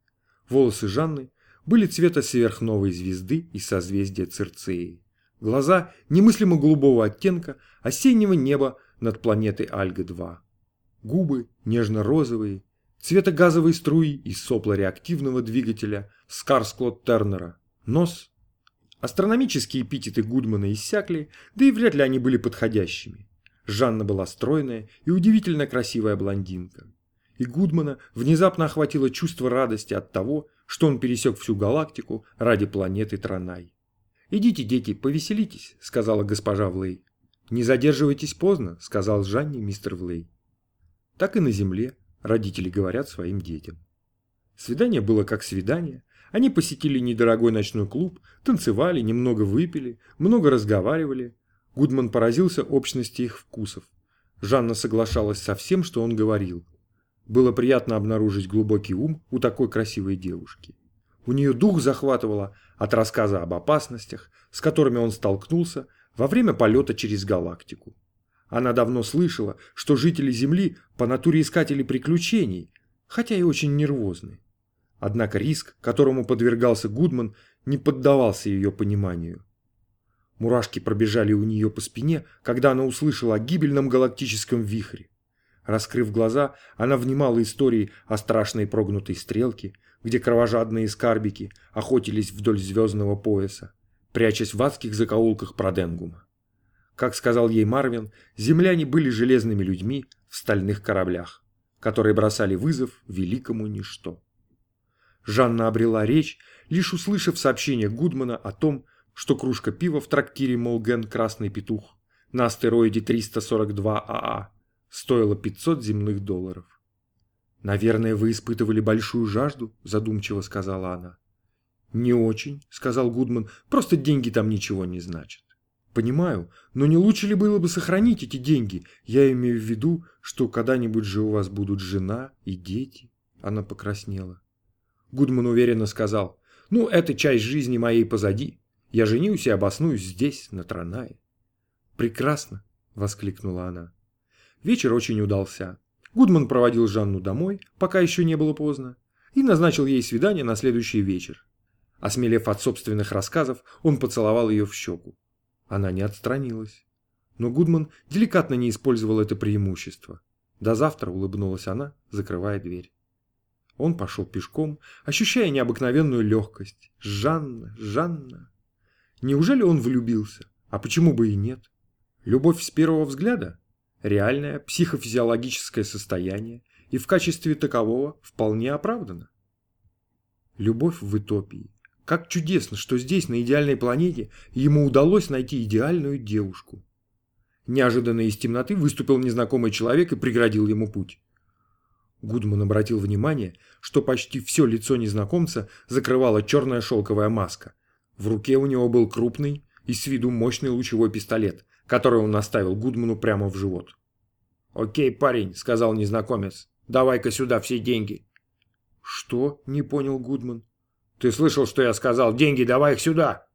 Волосы Жанны были цвета сверхновой звезды из созвездия Цирцеи. Глаза немыслимо голубого оттенка осеннего неба над планетой Альга-2. Губы нежно-розовые, цвета газовой струи из сопла реактивного двигателя Скарсклот Тернера. Нос. Астрономические эпитеты Гудмана иссякли, да и вряд ли они были подходящими. Жанна была стройная и удивительно красивая блондинка и Гудмана внезапно охватило чувство радости от того, что он пересек всю галактику ради планеты Транай. «Идите, дети, повеселитесь», — сказала госпожа Влей. «Не задерживайтесь поздно», — сказал Жанне мистер Влей. Так и на Земле родители говорят своим детям. Свидание было как свидание. Они посетили недорогой ночной клуб, танцевали, немного выпили, много разговаривали. Гудман поразился общности их вкусов. Жанна соглашалась со всем, что он говорил. Было приятно обнаружить глубокий ум у такой красивой девушки. У нее дух захватывало от рассказа об опасностях, с которыми он столкнулся во время полета через галактику. Она давно слышала, что жители Земли по натуре искатели приключений, хотя и очень нервозны. Однако риск, которому подвергался Гудман, не поддавался ее пониманию. Мурашки пробежали у нее по спине, когда она услышала о гибельном галактическом вихре. Раскрыв глаза, она внимала истории о страшной прогнутой стрелке, где кровожадные скарбики охотились вдоль звездного пояса, прячась в адских закоулках Проденгума. Как сказал ей Марвин, земляне были железными людьми в стальных кораблях, которые бросали вызов великому ничто. Жанна обрела речь, лишь услышав сообщение Гудмана о том, что кружка пива в трактире Молген «Красный петух» на астероиде 342 АА стоило 500 земных долларов. «Наверное, вы испытывали большую жажду», – задумчиво сказала она. «Не очень», – сказал Гудман, – «просто деньги там ничего не значат». «Понимаю, но не лучше ли было бы сохранить эти деньги? Я имею в виду, что когда-нибудь же у вас будут жена и дети». Она покраснела. Гудман уверенно сказал, «Ну, эта часть жизни моей позади. Я женюсь и обоснуюсь здесь, на Транае». «Прекрасно», — воскликнула она. Вечер очень удался. Гудман проводил Жанну домой, пока еще не было поздно, и назначил ей свидание на следующий вечер. Осмелев от собственных рассказов, он поцеловал ее в щеку. Она не отстранилась. Но Гудман деликатно не использовал это преимущество. До завтра улыбнулась она, закрывая дверь. Он пошел пешком, ощущая необыкновенную легкость. Жанна, Жанна. Неужели он влюбился? А почему бы и нет? Любовь с первого взгляда? Реальное психофизиологическое состояние и в качестве такового вполне оправдано. Любовь в утопии. Как чудесно, что здесь, на идеальной планете, ему удалось найти идеальную девушку. Неожиданно из темноты выступил незнакомый человек и преградил ему путь. Гудман обратил внимание, что почти все лицо незнакомца закрывала черная шелковая маска. В руке у него был крупный и с виду мощный лучевой пистолет, который он наставил Гудману прямо в живот. «Окей, парень», — сказал незнакомец, — «давай-ка сюда все деньги». «Что?» — не понял Гудман. «Ты слышал, что я сказал? Деньги, давай их сюда!»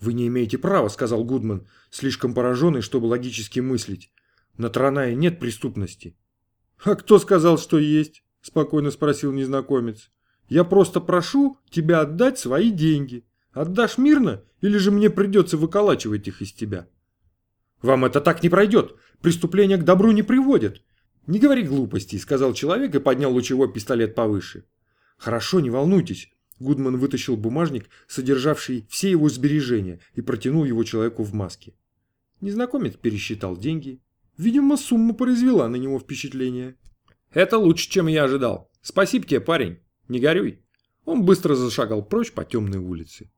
«Вы не имеете права», — сказал Гудман, слишком пораженный, чтобы логически мыслить. «На Транае нет преступности». «А кто сказал, что есть?» – спокойно спросил незнакомец. «Я просто прошу тебя отдать свои деньги. Отдашь мирно, или же мне придется выколачивать их из тебя?» «Вам это так не пройдет. Преступления к добру не приводят». «Не говори глупостей», – сказал человек и поднял лучевой пистолет повыше. «Хорошо, не волнуйтесь». Гудман вытащил бумажник, содержавший все его сбережения, и протянул его человеку в маске. Незнакомец пересчитал деньги, Видимо, сумма произвела на него впечатление. «Это лучше, чем я ожидал. Спасибо тебе, парень. Не горюй». Он быстро зашагал прочь по темной улице.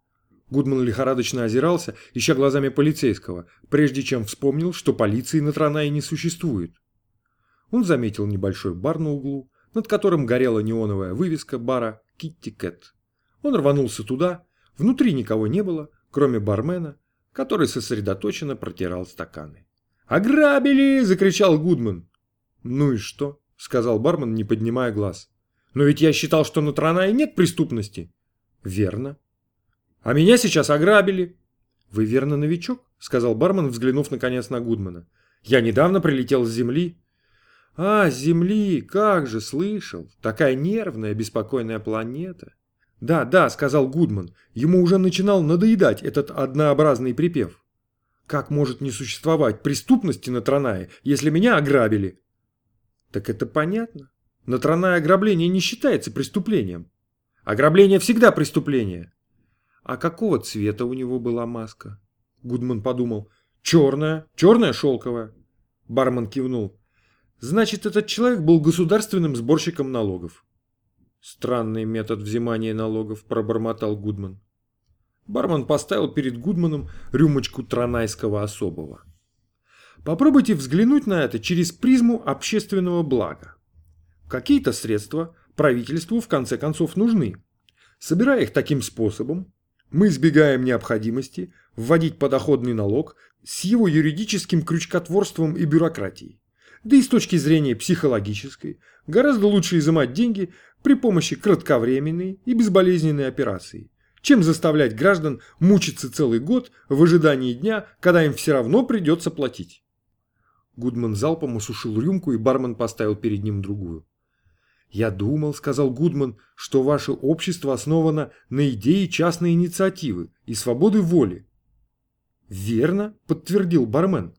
Гудман лихорадочно озирался, ища глазами полицейского, прежде чем вспомнил, что полиции на Транае не существует. Он заметил небольшой бар на углу, над которым горела неоновая вывеска бара «Китти Кэт». Он рванулся туда, внутри никого не было, кроме бармена, который сосредоточенно протирал стаканы. «Ограбили!» – закричал Гудман. «Ну и что?» – сказал бармен, не поднимая глаз. «Но ведь я считал, что на Транае нет преступности». «Верно». «А меня сейчас ограбили». «Вы верно новичок?» – сказал бармен, взглянув наконец на Гудмана. «Я недавно прилетел с Земли». «А, с Земли, как же, слышал. Такая нервная, беспокойная планета». «Да, да», – сказал Гудман. Ему уже начинал надоедать этот однообразный припев. Как может не существовать преступности на Транае, если меня ограбили? Так это понятно. На Транае ограбление не считается преступлением. Ограбление всегда преступление. А какого цвета у него была маска? Гудман подумал. Черная, черная шелковая. Бармен кивнул. Значит, этот человек был государственным сборщиком налогов. Странный метод взимания налогов, пробормотал Гудман. Бармен поставил перед Гудманом рюмочку тронайского особого. Попробуйте взглянуть на это через призму общественного блага. Какие-то средства правительству в конце концов нужны. Собирая их таким способом, мы избегаем необходимости вводить подоходный налог с его юридическим крючкотворством и бюрократией. Да и с точки зрения психологической, гораздо лучше изымать деньги при помощи кратковременной и безболезненной операции, чем заставлять граждан мучиться целый год в ожидании дня, когда им все равно придется платить? Гудман залпом осушил рюмку, и бармен поставил перед ним другую. «Я думал, — сказал Гудман, — что ваше общество основано на идее частной инициативы и свободы воли». «Верно», — подтвердил бармен.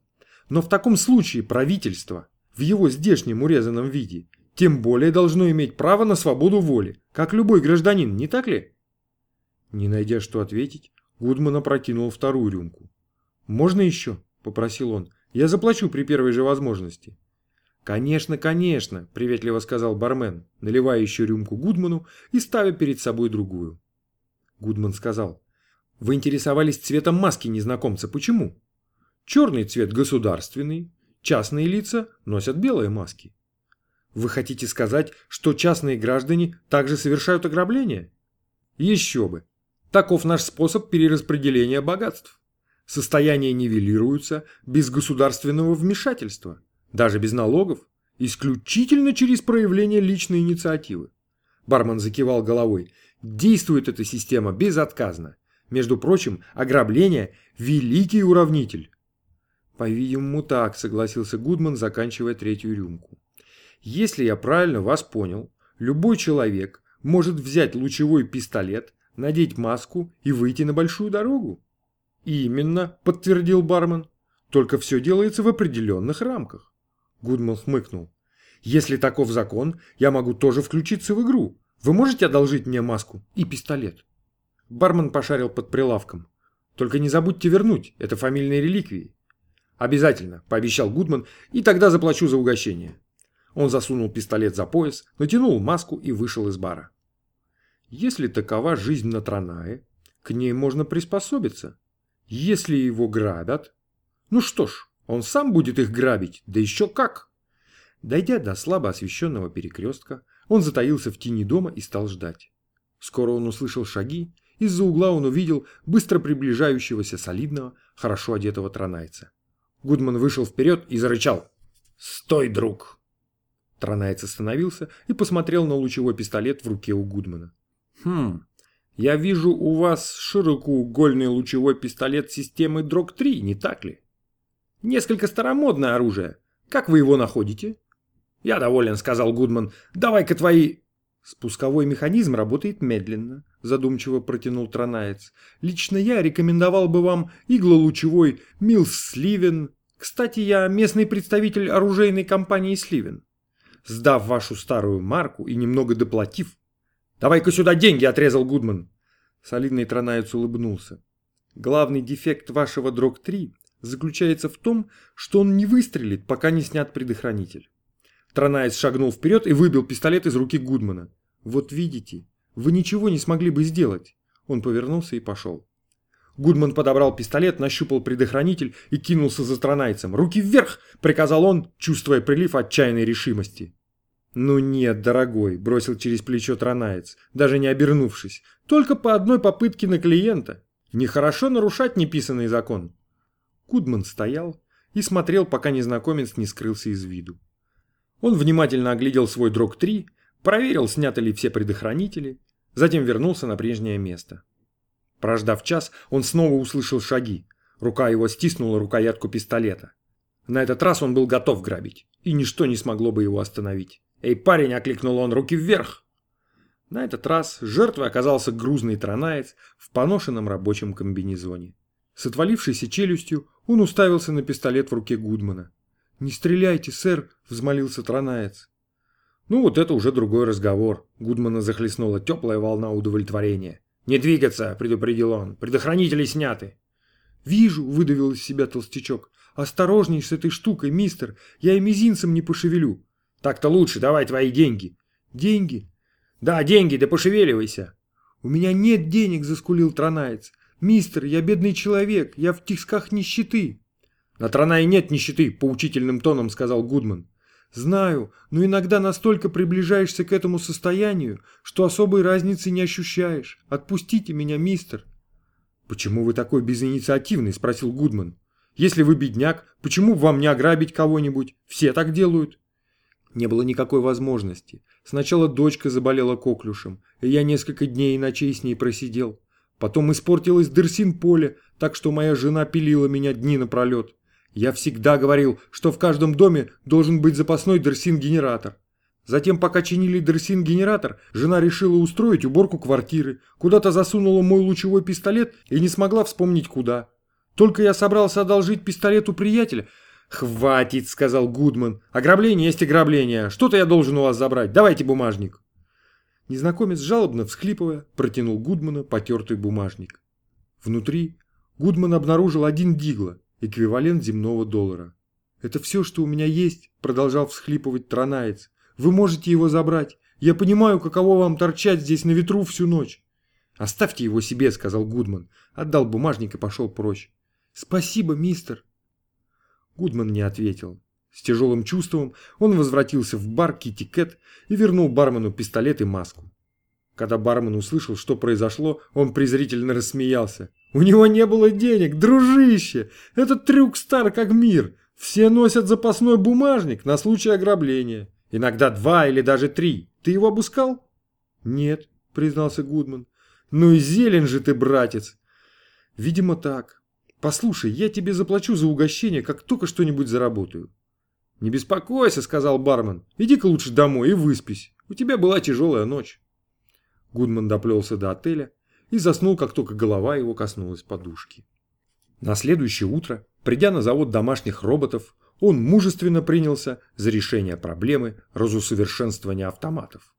«Но в таком случае правительство, в его здешнем урезанном виде, тем более должно иметь право на свободу воли, как любой гражданин, не так ли?» Не найдя что ответить, Гудман опрокинул вторую рюмку. «Можно еще?» – попросил он. «Я заплачу при первой же возможности». «Конечно, конечно», – приветливо сказал бармен, наливая еще рюмку Гудману и ставя перед собой другую. Гудман сказал. «Вы интересовались цветом маски незнакомца. Почему?» «Черный цвет государственный. Частные лица носят белые маски». «Вы хотите сказать, что частные граждане также совершают ограбления?» «Еще бы. Таков наш способ перераспределения богатств. Состояния нивелируются без государственного вмешательства, даже без налогов, исключительно через проявление личной инициативы. Бармен закивал головой. Действует эта система безотказно. Между прочим, ограбление – великий уравнитель. По-видимому, так, согласился Гудман, заканчивая третью рюмку. Если я правильно вас понял, любой человек может взять лучевой пистолет, надеть маску и выйти на большую дорогу. Именно, подтвердил бармен. Только все делается в определенных рамках. Гудман хмыкнул. Если таков закон, я могу тоже включиться в игру. Вы можете одолжить мне маску и пистолет? Бармен пошарил под прилавком. Только не забудьте вернуть, это фамильные реликвии. Обязательно, пообещал Гудман, и тогда заплачу за угощение. Он засунул пистолет за пояс, натянул маску и вышел из бара. Если такова жизнь на Транае, к ней можно приспособиться. Если его грабят... Ну что ж, он сам будет их грабить, да еще как. Дойдя до слабо освещенного перекрестка, он затаился в тени дома и стал ждать. Скоро он услышал шаги, из-за угла он увидел быстро приближающегося солидного, хорошо одетого тронайца. Гудман вышел вперед и зарычал. «Стой, друг!» Тронайц остановился и посмотрел на лучевой пистолет в руке у Гудмана. «Хм, я вижу у вас широкоугольный лучевой пистолет системы ДРОГ-3, не так ли? Несколько старомодное оружие. Как вы его находите?» «Я доволен», — сказал Гудман. «Давай-ка твои...» «Спусковой механизм работает медленно», — задумчиво протянул Тронаец. «Лично я рекомендовал бы вам иглолучевой Милс Сливен. Кстати, я местный представитель оружейной компании Сливен. Сдав вашу старую марку и немного доплатив...» «Давай-ка сюда деньги!» — отрезал Гудман. Солидный Тронаец улыбнулся. «Главный дефект вашего Дрог-3 заключается в том, что он не выстрелит, пока не снят предохранитель. Тронаец шагнул вперед и выбил пистолет из руки Гудмана. «Вот видите, вы ничего не смогли бы сделать». Он повернулся и пошел. Гудман подобрал пистолет, нащупал предохранитель и кинулся за Тронайцем. «Руки вверх!» – приказал он, чувствуя прилив отчаянной решимости. «Ну нет, дорогой», – бросил через плечо Тронаец, даже не обернувшись. «Только по одной попытке на клиента. Нехорошо нарушать неписанный закон». Гудман стоял и смотрел, пока незнакомец не скрылся из виду. Он внимательно оглядел свой дрог-3, проверил, сняты ли все предохранители, затем вернулся на прежнее место. Прождав час, он снова услышал шаги. Рука его стиснула рукоятку пистолета. На этот раз он был готов грабить, и ничто не смогло бы его остановить. «Эй, парень!» – окликнул он, руки вверх! На этот раз жертвой оказался грузный тронаец в поношенном рабочем комбинезоне. С отвалившейся челюстью он уставился на пистолет в руке Гудмана. «Не стреляйте, сэр!» – взмолился Тронаец. Ну вот это уже другой разговор. Гудмана захлестнула теплая волна удовлетворения. «Не двигаться!» – предупредил он. «Предохранители сняты!» «Вижу!» – выдавил из себя толстячок. «Осторожней с этой штукой, мистер! Я и мизинцем не пошевелю!» «Так-то лучше, давай твои деньги!» «Деньги?» «Да, деньги, да пошевеливайся!» «У меня нет денег!» – заскулил Тронаец. «Мистер, я бедный человек, я в тисках нищеты!» «На Транае нет нищеты», – поучительным тоном сказал Гудман. «Знаю, но иногда настолько приближаешься к этому состоянию, что особой разницы не ощущаешь. Отпустите меня, мистер». «Почему вы такой безинициативный?» – спросил Гудман. «Если вы бедняк, почему вам не ограбить кого-нибудь? Все так делают». Не было никакой возможности. Сначала дочка заболела коклюшем, и я несколько дней и ночей с ней просидел. Потом испортилось дырсин поле, так что моя жена пилила меня дни напролет. Я всегда говорил, что в каждом доме должен быть запасной дерсин-генератор. Затем, пока чинили дерсин-генератор, жена решила устроить уборку квартиры, куда-то засунула мой лучевой пистолет и не смогла вспомнить куда. Только я собрался одолжить пистолет у приятеля. «Хватит», — сказал Гудман. «Ограбление есть ограбление. Что-то я должен у вас забрать. Давайте бумажник». Незнакомец, жалобно всхлипывая, протянул Гудмана потертый бумажник. Внутри Гудман обнаружил один дигло, эквивалент земного доллара. «Это все, что у меня есть», – продолжал всхлипывать Тронаец. «Вы можете его забрать. Я понимаю, каково вам торчать здесь на ветру всю ночь». «Оставьте его себе», – сказал Гудман. Отдал бумажник и пошел прочь. «Спасибо, мистер». Гудман не ответил. С тяжелым чувством он возвратился в бар Китти Кэт и вернул бармену пистолет и маску. Когда бармен услышал, что произошло, он презрительно рассмеялся. У него не было денег, дружище. Этот трюк стар как мир. Все носят запасной бумажник на случай ограбления. Иногда два или даже три. Ты его обыскал? Нет, признался Гудман. Ну и зелень же ты, братец. Видимо так. Послушай, я тебе заплачу за угощение, как только что-нибудь заработаю. Не беспокойся, сказал бармен. Иди-ка лучше домой и выспись. У тебя была тяжелая ночь. Гудман доплелся до отеля и заснул, как только голова его коснулась подушки. На следующее утро, придя на завод домашних роботов, он мужественно принялся за решение проблемы разусовершенствования автоматов.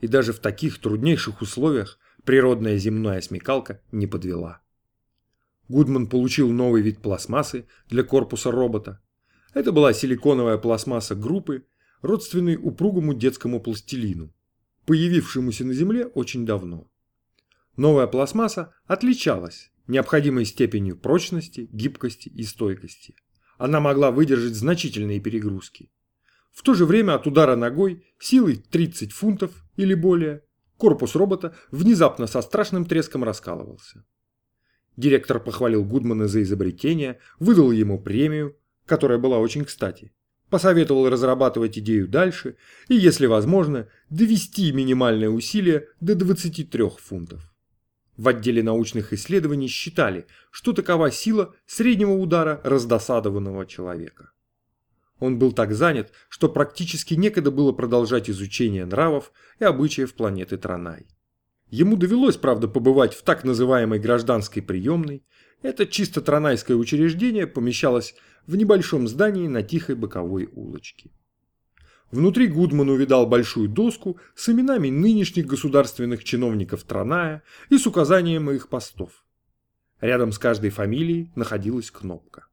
И даже в таких труднейших условиях природная земная смекалка не подвела. Гудман получил новый вид пластмассы для корпуса робота. Это была силиконовая пластмасса группы, родственной упругому детскому пластилину, появившемуся на Земле очень давно. Новая пластмасса отличалась необходимой степенью прочности, гибкости и стойкости. Она могла выдержать значительные перегрузки. В то же время от удара ногой силой 30 фунтов или более корпус робота внезапно со страшным треском раскалывался. Директор похвалил Гудмана за изобретение, выдал ему премию, которая была очень кстати. Посоветовал разрабатывать идею дальше и, если возможно, довести минимальное усилие до 23 фунтов. В отделе научных исследований считали, что такова сила среднего удара раздосадованного человека. Он был так занят, что практически некогда было продолжать изучение нравов и обычаев планеты Транай. Ему довелось, правда, побывать в так называемой гражданской приемной. Это чисто транайское учреждение помещалось в небольшом здании на тихой боковой улочке. Внутри Гудман увидал большую доску с именами нынешних государственных чиновников Траная и с указанием их постов. Рядом с каждой фамилией находилась кнопка.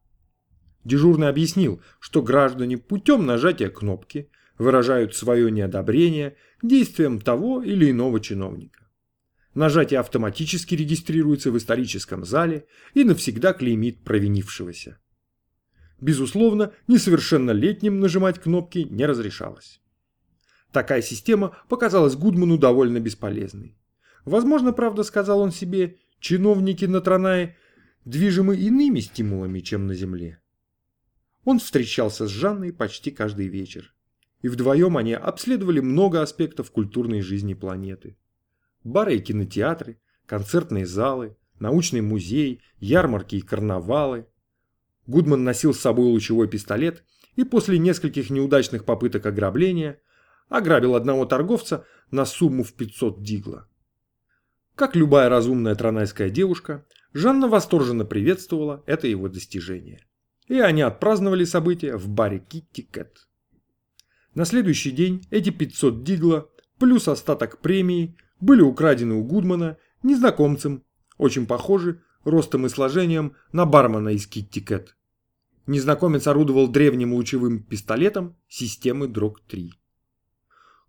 Дежурный объяснил, что граждане путем нажатия кнопки выражают свое неодобрение действиям того или иного чиновника. Нажатие автоматически регистрируется в историческом зале и навсегда клеймит провинившегося. Безусловно, несовершеннолетним нажимать кнопки не разрешалось. Такая система показалась Гудману довольно бесполезной. Возможно, правда, сказал он себе, чиновники на Транае движимы иными стимулами, чем на Земле. Он встречался с Жанной почти каждый вечер. И вдвоем они обследовали много аспектов культурной жизни планеты. Бары и кинотеатры, концертные залы, научный музей, ярмарки и карнавалы, Гудман носил с собой лучевой пистолет и после нескольких неудачных попыток ограбления ограбил одного торговца на сумму в 500 дигла. Как любая разумная тронайская девушка, Жанна восторженно приветствовала это его достижение. И они отпраздновали событие в баре Китти Кэт. На следующий день эти 500 дигла плюс остаток премии были украдены у Гудмана незнакомцем, очень похожи ростом и сложением на бармена из Китти Кэт. Незнакомец орудовал древним лучевым пистолетом системы Дрог-3.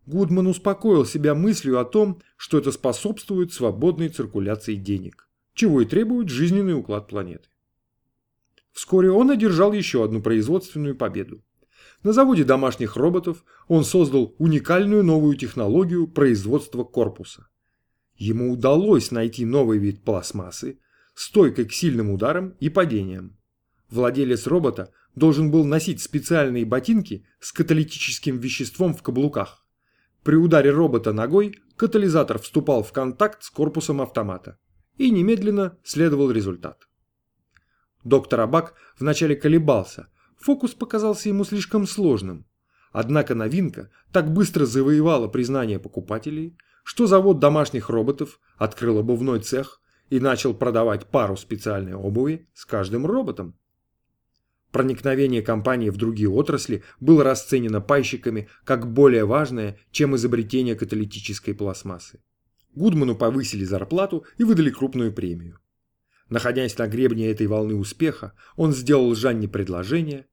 Гудман успокоил себя мыслью о том, что это способствует свободной циркуляции денег, чего и требует жизненный уклад планеты. Вскоре он одержал еще одну производственную победу. На заводе домашних роботов он создал уникальную новую технологию производства корпуса. Ему удалось найти новый вид пластмассы, стойкой к сильным ударам и падениям. Владелец робота должен был носить специальные ботинки с каталитическим веществом в каблуках. При ударе робота ногой катализатор вступал в контакт с корпусом автомата. И немедленно следовал результат. Доктор Абак вначале колебался, фокус показался ему слишком сложным. Однако новинка так быстро завоевала признание покупателей, что завод домашних роботов открыл обувной цех и начал продавать пару специальной обуви с каждым роботом. Проникновение компании в другие отрасли было расценено пайщиками как более важное, чем изобретение каталитической пластмассы. Гудману повысили зарплату и выдали крупную премию. Находясь на гребне этой волны успеха, он сделал Жанне предложение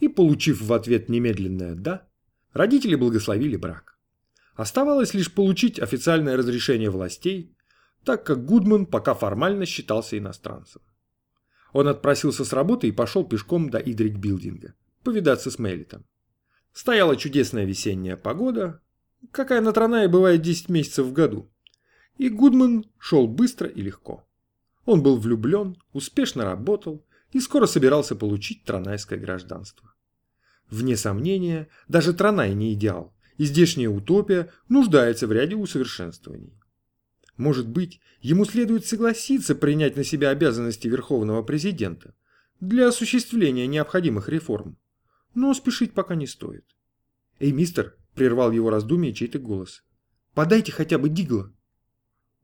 и, получив в ответ немедленное «да», родители благословили брак. Оставалось лишь получить официальное разрешение властей так как Гудман пока формально считался иностранцем. Он отпросился с работы и пошел пешком до Идрик-билдинга, повидаться с Мелитом. Стояла чудесная весенняя погода, какая на Транае бывает 10 месяцев в году. И Гудман шел быстро и легко. Он был влюблен, успешно работал и скоро собирался получить транайское гражданство. Вне сомнения, даже Транай не идеал, и здешняя утопия нуждается в ряде усовершенствований. Может быть, ему следует согласиться принять на себя обязанности Верховного Президента для осуществления необходимых реформ. Но спешить пока не стоит. «Эй, мистер!» – прервал его раздумье чей-то голос. «Подайте хотя бы Дигла!»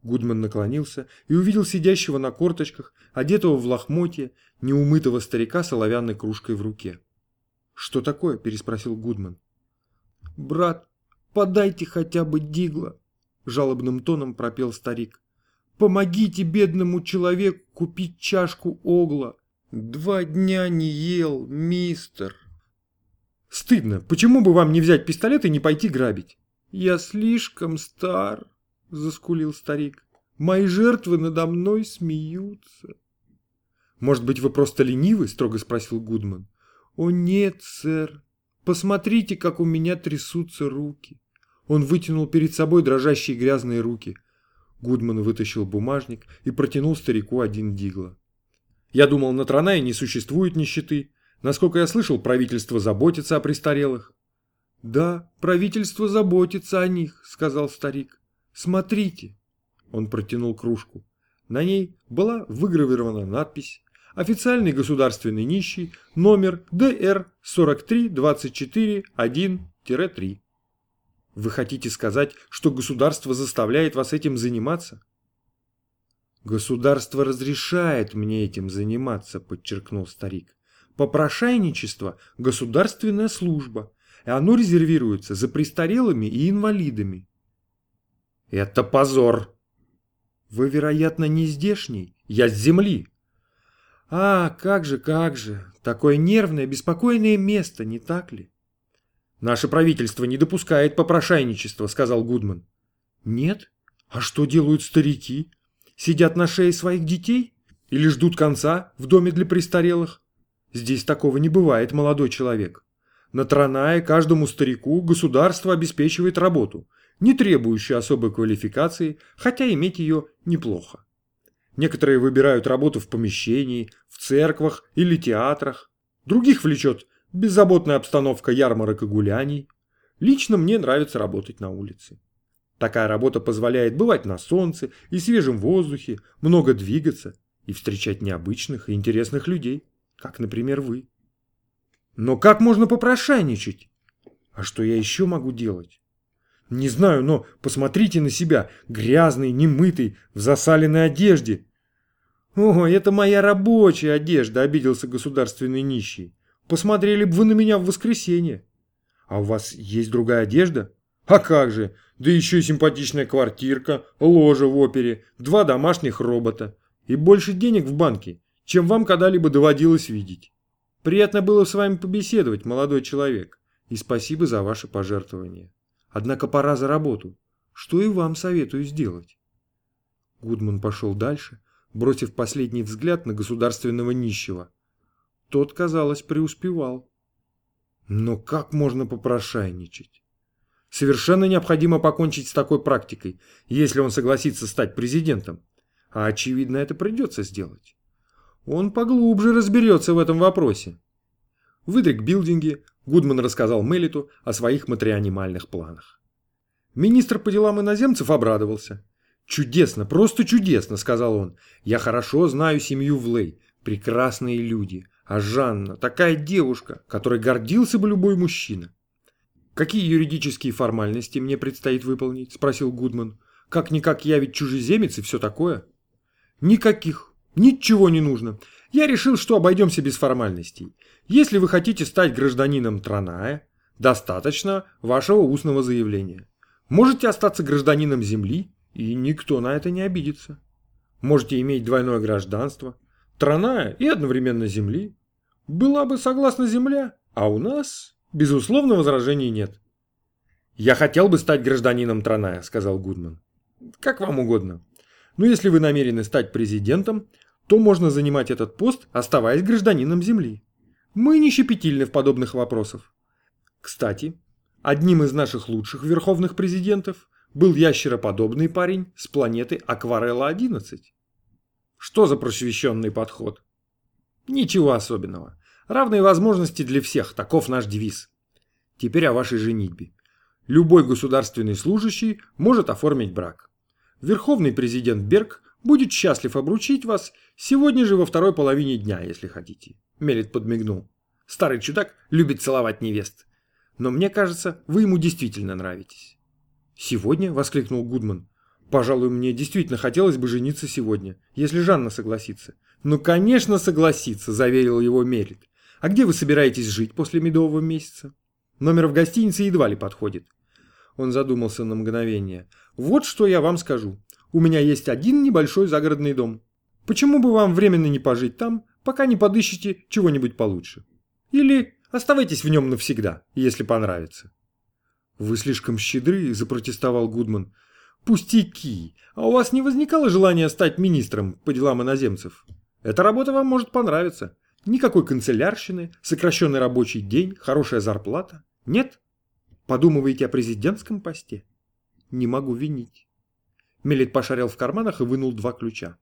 Гудман наклонился и увидел сидящего на корточках, одетого в лохмотье, неумытого старика с оловянной кружкой в руке. «Что такое?» – переспросил Гудман. «Брат, подайте хотя бы Дигла!» – жалобным тоном пропел старик. «Помогите бедному человеку купить чашку огла!» «Два дня не ел, мистер!» «Стыдно! Почему бы вам не взять пистолет и не пойти грабить?» «Я слишком стар!» – заскулил старик. «Мои жертвы надо мной смеются!» «Может быть, вы просто ленивы?» – строго спросил Гудман. «О нет, сэр! Посмотрите, как у меня трясутся руки!» Он вытянул перед собой дрожащие грязные руки. Гудман вытащил бумажник и протянул старику один дигла. «Я думал, на Транае не существует нищеты. Насколько я слышал, правительство заботится о престарелых». «Да, правительство заботится о них», — сказал старик. «Смотрите». Он протянул кружку. На ней была выгравирована надпись «Официальный государственный нищий, номер ДР 43241-3». Вы хотите сказать, что государство заставляет вас этим заниматься? Государство разрешает мне этим заниматься, подчеркнул старик. Попрошайничество – государственная служба, и оно резервируется за престарелыми и инвалидами. Это позор. Вы, вероятно, не здешний, я с земли. А, как же, как же, такое нервное, беспокойное место, не так ли? «Наше правительство не допускает попрошайничества», — сказал Гудман. «Нет? А что делают старики? Сидят на шее своих детей? Или ждут конца в доме для престарелых? Здесь такого не бывает, молодой человек. На Транае каждому старику государство обеспечивает работу, не требующую особой квалификации, хотя иметь ее неплохо. Некоторые выбирают работу в помещении, в церквах или театрах. Других влечет беззаботная обстановка ярмарок и гуляний. Лично мне нравится работать на улице. Такая работа позволяет бывать на солнце и свежем воздухе, много двигаться и встречать необычных и интересных людей, как, например, вы. Но как можно попрошайничать? А что я еще могу делать? Не знаю, но посмотрите на себя, грязный, немытый, в засаленной одежде. О, это моя рабочая одежда, обиделся государственный нищий. Посмотрели бы вы на меня в воскресенье. А у вас есть другая одежда? А как же, да еще и симпатичная квартирка, ложа в опере, два домашних робота и больше денег в банке, чем вам когда-либо доводилось видеть. Приятно было с вами побеседовать, молодой человек, и спасибо за ваше пожертвование. Однако пора за работу, что и вам советую сделать. Гудман пошел дальше, бросив последний взгляд на государственного нищего – тот, казалось, преуспевал. Но как можно попрошайничать? Совершенно необходимо покончить с такой практикой, если он согласится стать президентом. А очевидно, это придется сделать. Он поглубже разберется в этом вопросе. В Идрик-билдинге Гудман рассказал Мелиту о своих матрианимальных планах. Министр по делам иноземцев обрадовался. «Чудесно, просто чудесно», — сказал он. «Я хорошо знаю семью Влей, прекрасные люди. А Жанна, такая девушка, которой гордился бы любой мужчина. «Какие юридические формальности мне предстоит выполнить?» – спросил Гудман. «Как-никак я ведь чужеземец и все такое». «Никаких. Ничего не нужно. Я решил, что обойдемся без формальностей. Если вы хотите стать гражданином Траная, достаточно вашего устного заявления. Можете остаться гражданином Земли, и никто на это не обидится. Можете иметь двойное гражданство, Траная и одновременно Земли. Была бы согласна Земля, а у нас, безусловно, возражений нет. «Я хотел бы стать гражданином Траная», — сказал Гудман. «Как вам угодно. Но если вы намерены стать президентом, то можно занимать этот пост, оставаясь гражданином Земли. Мы не щепетильны в подобных вопросах. Кстати, одним из наших лучших верховных президентов был ящероподобный парень с планеты Акварелла-11. Что за просвещенный подход? Ничего особенного. Равные возможности для всех, таков наш девиз. Теперь о вашей женитьбе. Любой государственный служащий может оформить брак. Верховный президент Берг будет счастлив обручить вас сегодня же во второй половине дня, если хотите. Мелит подмигнул. Старый чудак любит целовать невест. Но мне кажется, вы ему действительно нравитесь. «Сегодня?» – воскликнул Гудман. «Пожалуй, мне действительно хотелось бы жениться сегодня, если Жанна согласится». «Ну, конечно, согласится», – заверил его Мерит. «А где вы собираетесь жить после медового месяца?» «Номер в гостинице едва ли подходит». Он задумался на мгновение. «Вот что я вам скажу. У меня есть один небольшой загородный дом. Почему бы вам временно не пожить там, пока не подыщете чего-нибудь получше? Или оставайтесь в нем навсегда, если понравится». «Вы слишком щедры», – запротестовал Гудман. «Пустяки! А у вас не возникало желания стать министром по делам иноземцев? Эта работа вам может понравиться. Никакой канцелярщины, сокращенный рабочий день, хорошая зарплата. Нет? Подумываете о президентском посте? Не могу винить». Мелит пошарил в карманах и вынул два ключа.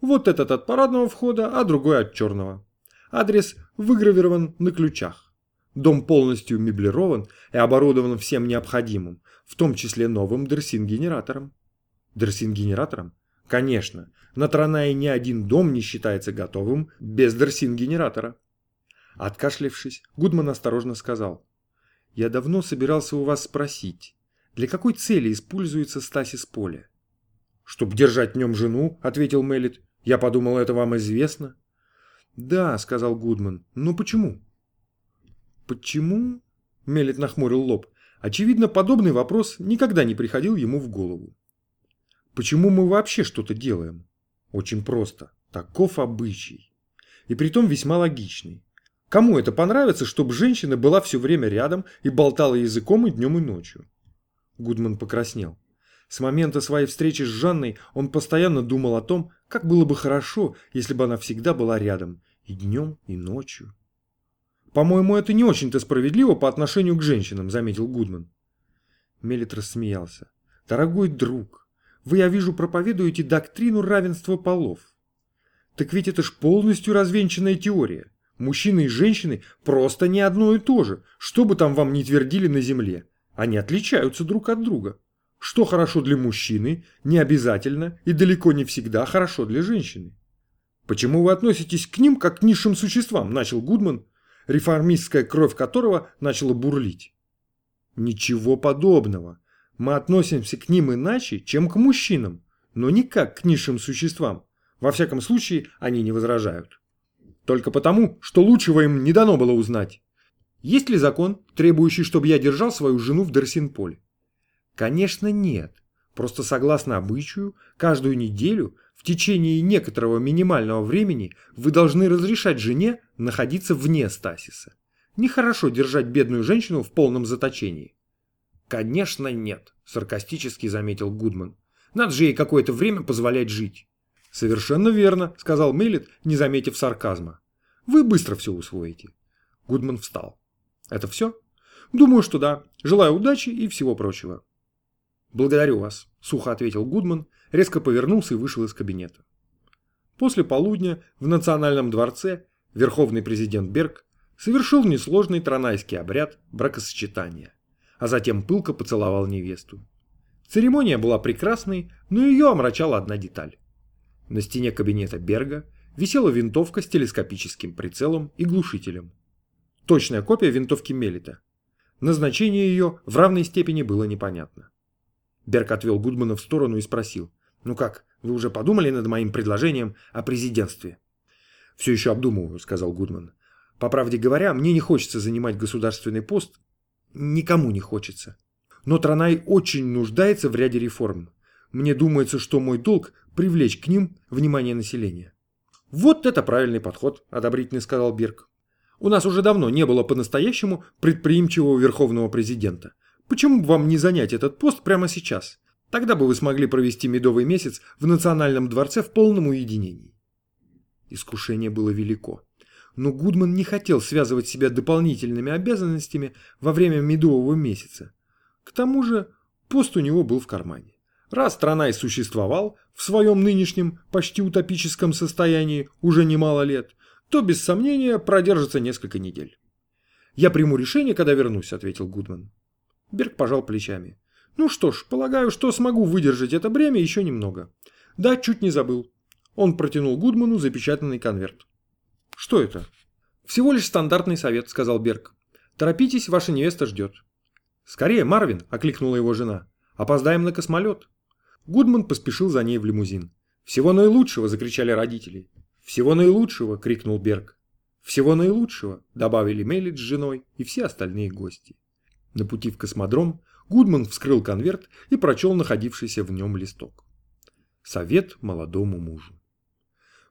Вот этот от парадного входа, а другой от черного. Адрес выгравирован на ключах. Дом полностью меблирован и оборудован всем необходимым, в том числе новым Дерсин-генератором. Дерсин-генератором? Конечно, на Транае ни один дом не считается готовым без Дерсин-генератора. Откашлившись, Гудман осторожно сказал. «Я давно собирался у вас спросить, для какой цели используется Стасис поле?» «Чтоб держать в нем жену», — ответил Мелит. «Я подумал, это вам известно». «Да», — сказал Гудман. «Но почему?» Почему? Мелет нахмурил лоб. Очевидно, подобный вопрос никогда не приходил ему в голову. Почему мы вообще что-то делаем? Очень просто. Таков обычай. И притом весьма логичный. Кому это понравится, чтобы женщина была все время рядом и болтала языком и днем, и ночью? Гудман покраснел. С момента своей встречи с Жанной он постоянно думал о том, как было бы хорошо, если бы она всегда была рядом и днем, и ночью. «По-моему, это не очень-то справедливо по отношению к женщинам», — заметил Гудман. Мелит рассмеялся. «Дорогой друг, вы, я вижу, проповедуете доктрину равенства полов. Так ведь это ж полностью развенчанная теория. Мужчины и женщины просто не одно и то же, что бы там вам ни твердили на земле. Они отличаются друг от друга. Что хорошо для мужчины, не обязательно и далеко не всегда хорошо для женщины. Почему вы относитесь к ним как к низшим существам, начал Гудман, реформистская кровь которого начала бурлить. Ничего подобного. Мы относимся к ним иначе, чем к мужчинам, но не как к низшим существам. Во всяком случае, они не возражают. Только потому, что лучшего им не дано было узнать. Есть ли закон, требующий, чтобы я держал свою жену в Дерсинполе? Конечно, нет. Просто согласно обычаю, каждую неделю в течение некоторого минимального времени вы должны разрешать жене находиться вне стасиса. Нехорошо держать бедную женщину в полном заточении. Конечно, нет, саркастически заметил Гудман. Надо же ей какое-то время позволять жить. Совершенно верно, сказал Мелит, не заметив сарказма. Вы быстро все усвоите. Гудман встал. Это все? Думаю, что да. Желаю удачи и всего прочего. Благодарю вас, сухо ответил Гудман резко повернулся и вышел из кабинета. После полудня в Национальном дворце верховный президент Берг совершил несложный тронайский обряд бракосочетания, а затем пылко поцеловал невесту. Церемония была прекрасной, но ее омрачала одна деталь. На стене кабинета Берга висела винтовка с телескопическим прицелом и глушителем. Точная копия винтовки Мелита. Назначение ее в равной степени было непонятно. Берг отвел Гудмана в сторону и спросил. Ну как, вы уже подумали над моим предложением о президентстве? Все еще обдумываю, сказал Гудман. По правде говоря, мне не хочется занимать государственный пост. Никому не хочется. Но Транай очень нуждается в ряде реформ. Мне думается, что мой долг – привлечь к ним внимание населения. Вот это правильный подход, одобрительно сказал Берг. У нас уже давно не было по-настоящему предприимчивого верховного президента. Почему бы вам не занять этот пост прямо сейчас? Тогда бы вы смогли провести медовый месяц в Национальном дворце в полном уединении. Искушение было велико. Но Гудман не хотел связывать себя дополнительными обязанностями во время медового месяца. К тому же пост у него был в кармане. Раз страна и существовал в своем нынешнем почти утопическом состоянии уже немало лет, то без сомнения продержится несколько недель. «Я приму решение, когда вернусь», — ответил Гудман. Берг пожал плечами. Ну что ж, полагаю, что смогу выдержать это бремя еще немного. Да, чуть не забыл. Он протянул Гудману запечатанный конверт. Что это? Всего лишь стандартный совет, сказал Берг. Торопитесь, ваша невеста ждет. Скорее, Марвин, окликнула его жена. Опоздаем на космолет. Гудман поспешил за ней в лимузин. «Всего наилучшего!» – закричали родители. «Всего наилучшего!» – крикнул Берг. «Всего наилучшего!» – добавили Мелит с женой и все остальные гости. На пути в космодром Гудман вскрыл конверт и прочел находившийся в нем листок. Совет молодому мужу.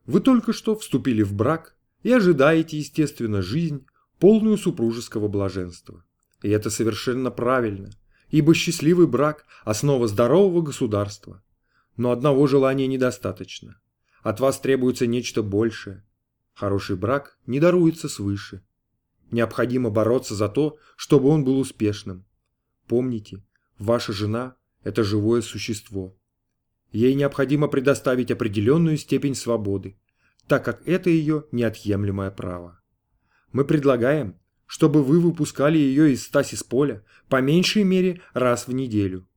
Вы только что вступили в брак и ожидаете, естественно, жизнь, полную супружеского блаженства. И это совершенно правильно, ибо счастливый брак – основа здорового государства. Но одного желания недостаточно. От вас требуется нечто большее. Хороший брак не даруется свыше. Необходимо бороться за то, чтобы он был успешным. Помните, ваша жена – это живое существо. Ей необходимо предоставить определенную степень свободы, так как это ее неотъемлемое право. Мы предлагаем, чтобы вы выпускали ее из стасис поля по меньшей мере раз в неделю.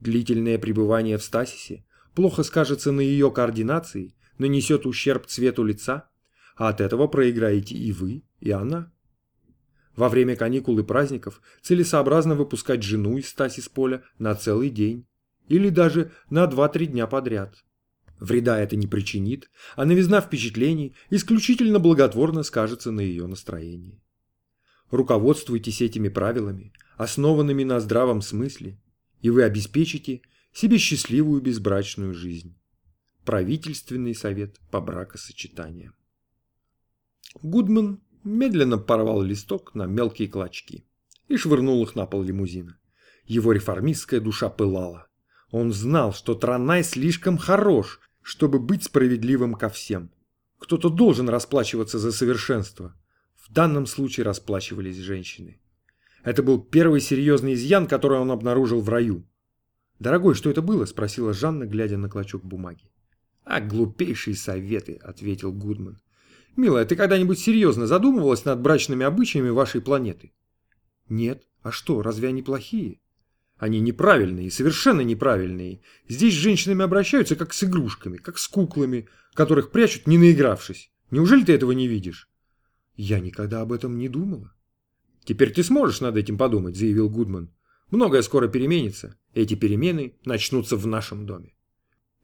Длительное пребывание в стасисе плохо скажется на ее координации, нанесет ущерб цвету лица, а от этого проиграете и вы, и она. Во время каникул и праздников целесообразно выпускать жену из стасис поля на целый день или даже на 2-3 дня подряд. Вреда это не причинит, а новизна впечатлений исключительно благотворно скажется на ее настроении. Руководствуйтесь этими правилами, основанными на здравом смысле, и вы обеспечите себе счастливую безбрачную жизнь. Правительственный совет по бракосочетаниям. Гудман медленно порвал листок на мелкие клочки и швырнул их на пол лимузина. Его реформистская душа пылала. Он знал, что Транай слишком хорош, чтобы быть справедливым ко всем. Кто-то должен расплачиваться за совершенство. В данном случае расплачивались женщины. Это был первый серьезный изъян, который он обнаружил в раю. «Дорогой, что это было?» – спросила Жанна, глядя на клочок бумаги. «А, глупейшие советы», – ответил Гудман. «Милая, ты когда-нибудь серьезно задумывалась над брачными обычаями вашей планеты?» «Нет. А что, разве они плохие?» Они неправильные, совершенно неправильные. Здесь с женщинами обращаются как с игрушками, как с куклами, которых прячут, не наигравшись. Неужели ты этого не видишь? Я никогда об этом не думала. Теперь ты сможешь над этим подумать, заявил Гудман. Многое скоро переменится. Эти перемены начнутся в нашем доме.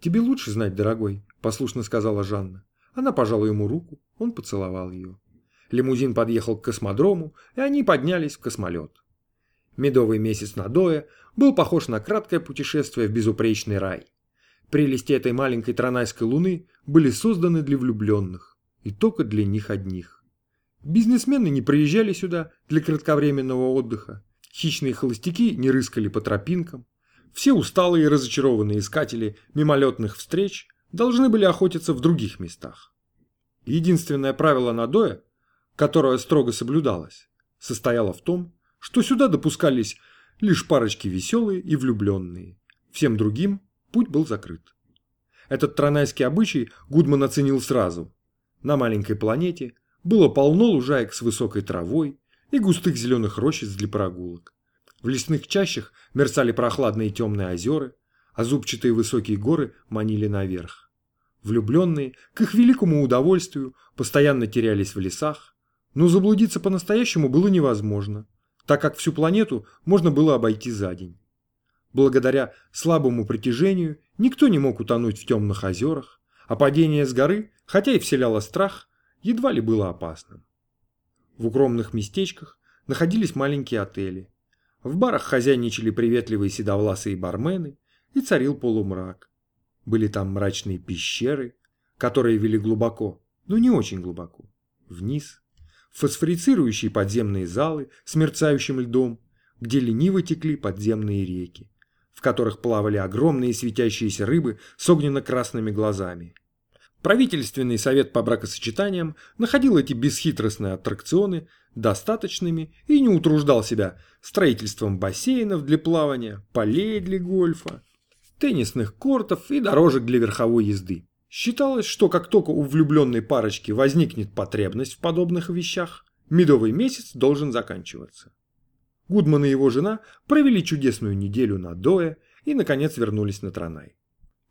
Тебе лучше знать, дорогой, послушно сказала Жанна. Она пожала ему руку, он поцеловал ее. Лимузин подъехал к космодрому, и они поднялись в космолет. Медовый месяц надоя был похож на краткое путешествие в безупречный рай. Прелести этой маленькой тронайской луны были созданы для влюбленных, и только для них одних. Бизнесмены не приезжали сюда для кратковременного отдыха, хищные холостяки не рыскали по тропинкам, все усталые и разочарованные искатели мимолетных встреч должны были охотиться в других местах. Единственное правило надоя, которое строго соблюдалось, состояло в том, что сюда допускались лишь парочки веселые и влюбленные. Всем другим путь был закрыт. Этот тронайский обычай Гудман оценил сразу. На маленькой планете было полно лужаек с высокой травой и густых зеленых рощиц для прогулок. В лесных чащах мерцали прохладные темные озера, а зубчатые высокие горы манили наверх. Влюбленные, к их великому удовольствию, постоянно терялись в лесах, но заблудиться по-настоящему было невозможно – так как всю планету можно было обойти за день. Благодаря слабому притяжению никто не мог утонуть в темных озерах, а падение с горы, хотя и вселяло страх, едва ли было опасным. В укромных местечках находились маленькие отели. В барах хозяйничали приветливые седовласые бармены, и царил полумрак. Были там мрачные пещеры, которые вели глубоко, но не очень глубоко, вниз фосфорицирующие подземные залы с мерцающим льдом, где лениво текли подземные реки, в которых плавали огромные светящиеся рыбы с огненно-красными глазами. Правительственный совет по бракосочетаниям находил эти бесхитростные аттракционы достаточными и не утруждал себя строительством бассейнов для плавания, полей для гольфа, теннисных кортов и дорожек для верховой езды. Считалось, что как только у влюбленной парочки возникнет потребность в подобных вещах, медовый месяц должен заканчиваться. Гудман и его жена провели чудесную неделю на Дое и, наконец, вернулись на Транай.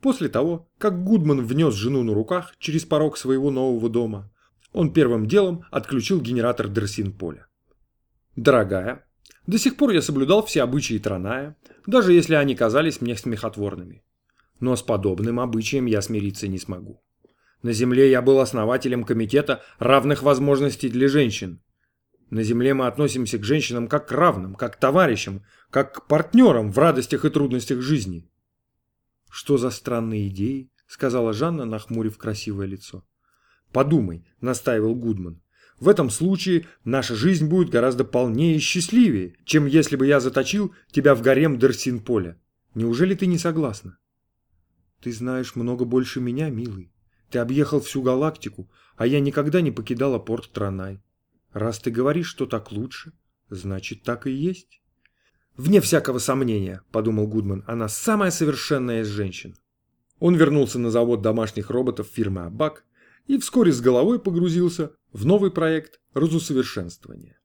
После того, как Гудман внес жену на руках через порог своего нового дома, он первым делом отключил генератор Дерсин-поля. «Дорогая, до сих пор я соблюдал все обычаи Траная, даже если они казались мне смехотворными. Но с подобным обычаем я смириться не смогу. На Земле я был основателем комитета равных возможностей для женщин. На Земле мы относимся к женщинам как к равным, как к товарищам, как к партнерам в радостях и трудностях жизни. «Что за странные идеи?» — сказала Жанна, нахмурив красивое лицо. «Подумай», — настаивал Гудман. «В этом случае наша жизнь будет гораздо полнее и счастливее, чем если бы я заточил тебя в гарем Дерсин-Поля. Неужели ты не согласна?» «Ты знаешь много больше меня, милый. Ты объехал всю галактику, а я никогда не покидала порт Транай. Раз ты говоришь, что так лучше, значит, так и есть». «Вне всякого сомнения», – подумал Гудман, – «она самая совершенная из женщин». Он вернулся на завод домашних роботов фирмы Абак и вскоре с головой погрузился в новый проект разусовершенствования.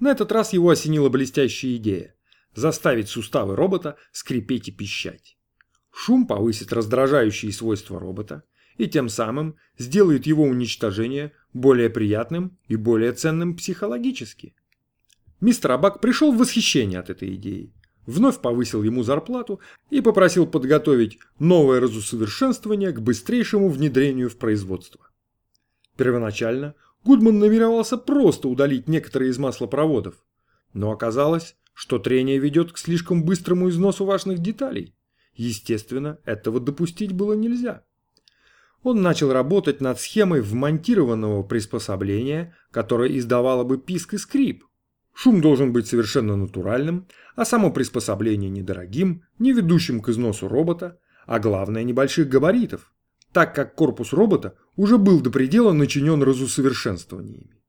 На этот раз его осенила блестящая идея – заставить суставы робота скрипеть и пищать. Шум повысит раздражающие свойства робота и тем самым сделает его уничтожение более приятным и более ценным психологически. Мистер Абак пришел в восхищение от этой идеи, вновь повысил ему зарплату и попросил подготовить новое разусовершенствование к быстрейшему внедрению в производство. Первоначально Гудман намеревался просто удалить некоторые из маслопроводов, но оказалось, что трение ведет к слишком быстрому износу важных деталей. Естественно, этого допустить было нельзя. Он начал работать над схемой вмонтированного приспособления, которое издавало бы писк и скрип. Шум должен быть совершенно натуральным, а само приспособление недорогим, не ведущим к износу робота, а главное небольших габаритов, так как корпус робота уже был до предела начинен разусовершенствованиями.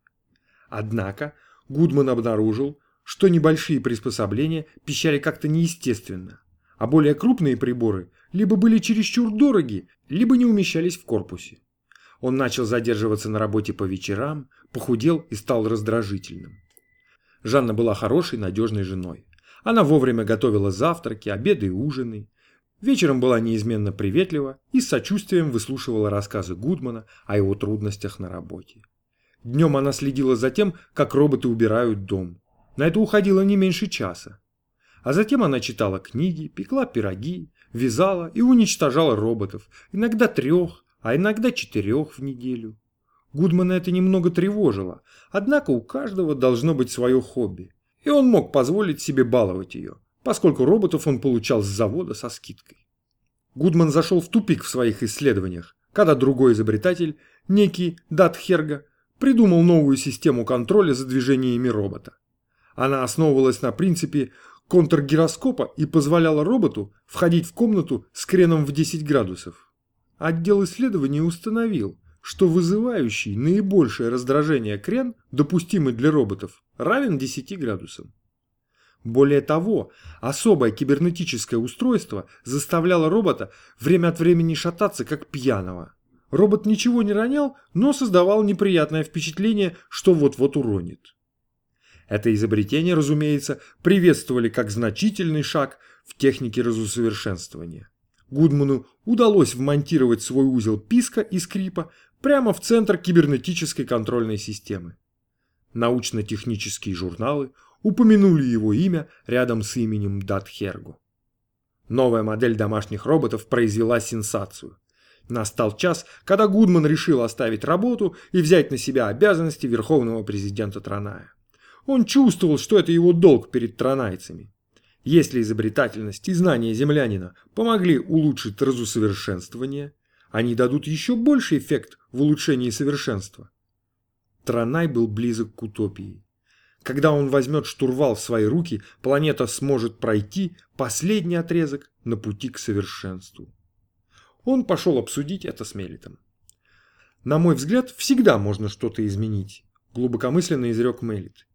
Однако Гудман обнаружил, что небольшие приспособления пищали как-то неестественно, а более крупные приборы либо были чересчур дороги, либо не умещались в корпусе. Он начал задерживаться на работе по вечерам, похудел и стал раздражительным. Жанна была хорошей, надежной женой. Она вовремя готовила завтраки, обеды и ужины. Вечером была неизменно приветлива и с сочувствием выслушивала рассказы Гудмана о его трудностях на работе. Днем она следила за тем, как роботы убирают дом. На это уходило не меньше часа. А затем она читала книги, пекла пироги, вязала и уничтожала роботов, иногда трех, а иногда четырех в неделю. Гудмана это немного тревожило, однако у каждого должно быть свое хобби, и он мог позволить себе баловать ее, поскольку роботов он получал с завода со скидкой. Гудман зашел в тупик в своих исследованиях, когда другой изобретатель, некий Датхерга, придумал новую систему контроля за движениями робота. Она основывалась на принципе контргироскопа и позволяла роботу входить в комнату с креном в 10 градусов. Отдел исследований установил, что вызывающий наибольшее раздражение крен, допустимый для роботов, равен 10 градусам. Более того, особое кибернетическое устройство заставляло робота время от времени шататься как пьяного. Робот ничего не ронял, но создавал неприятное впечатление, что вот-вот уронит. Это изобретение, разумеется, приветствовали как значительный шаг в технике разусовершенствования. Гудману удалось вмонтировать свой узел писка и скрипа прямо в центр кибернетической контрольной системы. Научно-технические журналы упомянули его имя рядом с именем Датхерго. Новая модель домашних роботов произвела сенсацию. Настал час, когда Гудман решил оставить работу и взять на себя обязанности верховного президента Траная. Он чувствовал, что это его долг перед тронайцами. Если изобретательность и знания землянина помогли улучшить разусовершенствование, они дадут еще больший эффект в улучшении совершенства. Тронай был близок к утопии. Когда он возьмет штурвал в свои руки, планета сможет пройти последний отрезок на пути к совершенству. Он пошел обсудить это с Мелитом. «На мой взгляд, всегда можно что-то изменить», – глубокомысленно изрек Мелит.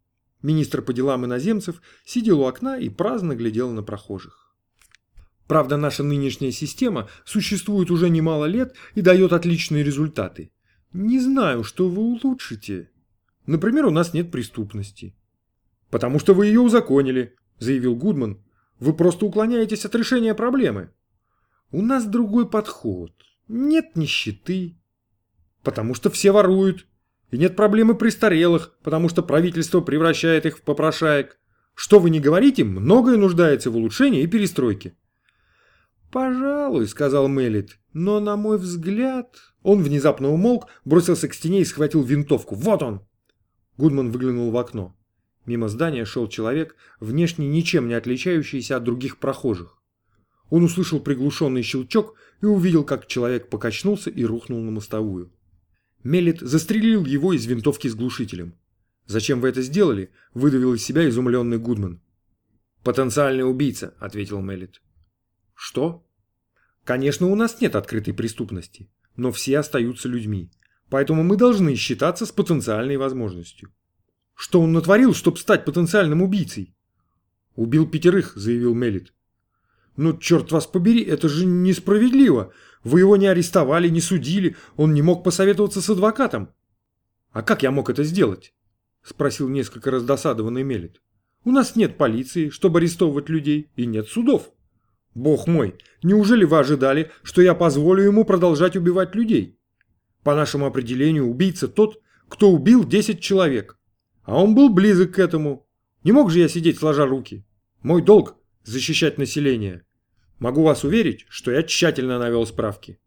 Министр по делам иноземцев сидел у окна и праздно глядел на прохожих. Правда, наша нынешняя система существует уже немало лет и дает отличные результаты. Не знаю, что вы улучшите. Например, у нас нет преступности. «Потому что вы ее узаконили», – заявил Гудман. «Вы просто уклоняетесь от решения проблемы». «У нас другой подход. Нет нищеты». «Потому что все воруют. И нет проблемы престарелых, потому что правительство превращает их в попрошаек. Что вы не говорите, многое нуждается в улучшении и перестройке». «Пожалуй», — сказал Мелит, — «но, на мой взгляд...» Он внезапно умолк, бросился к стене и схватил винтовку. «Вот он!» Гудман выглянул в окно. Мимо здания шел человек, внешне ничем не отличающийся от других прохожих. Он услышал приглушенный щелчок и увидел, как человек покачнулся и рухнул на мостовую. Мелит застрелил его из винтовки с глушителем. «Зачем вы это сделали?» – выдавил из себя изумленный Гудман. «Потенциальный убийца», – ответил Мелит. «Что?» «Конечно, у нас нет открытой преступности, но все остаются людьми, поэтому мы должны считаться с потенциальной возможностью». «Что он натворил, чтобы стать потенциальным убийцей?» «Убил пятерых», – заявил Мелит. «Ну, черт вас побери, это же несправедливо. Вы его не арестовали, не судили, он не мог посоветоваться с адвокатом». «А как я мог это сделать?» – спросил несколько раздосадованный Мелит. «У нас нет полиции, чтобы арестовывать людей, и нет судов». «Бог мой, неужели вы ожидали, что я позволю ему продолжать убивать людей? По нашему определению, убийца тот, кто убил 10 человек. А он был близок к этому. Не мог же я сидеть сложа руки. Мой долг – защищать население. Могу вас уверить, что я тщательно навел справки.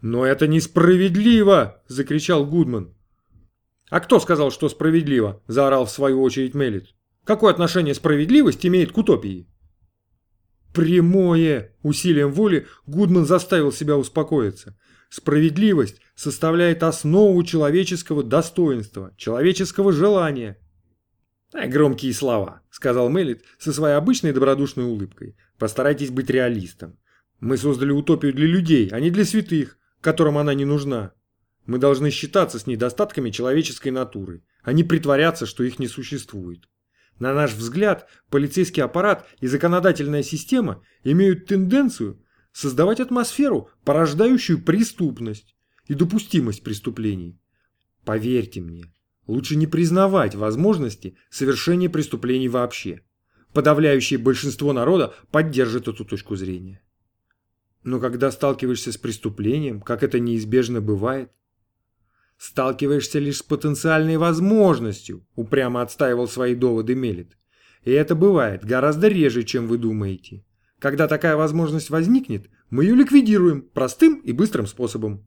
«Но это несправедливо!» – закричал Гудман. «А кто сказал, что справедливо?» – заорал в свою очередь Мелит. «Какое отношение справедливость имеет к утопии?» «Прямое!» – усилием воли Гудман заставил себя успокоиться. «Справедливость составляет основу человеческого достоинства, человеческого желания». «Громкие слова», – сказал Мелит со своей обычной добродушной улыбкой. Постарайтесь быть реалистом. Мы создали утопию для людей, а не для святых, которым она не нужна. Мы должны считаться с недостатками человеческой натуры, а не притворяться, что их не существует. На наш взгляд, полицейский аппарат и законодательная система имеют тенденцию создавать атмосферу, порождающую преступность и допустимость преступлений. Поверьте мне, лучше не признавать возможности совершения преступлений вообще – подавляющее большинство народа поддержит эту точку зрения. Но когда сталкиваешься с преступлением, как это неизбежно бывает, сталкиваешься лишь с потенциальной возможностью, упрямо отстаивал свои доводы Мелит. И это бывает гораздо реже, чем вы думаете. Когда такая возможность возникнет, мы ее ликвидируем простым и быстрым способом.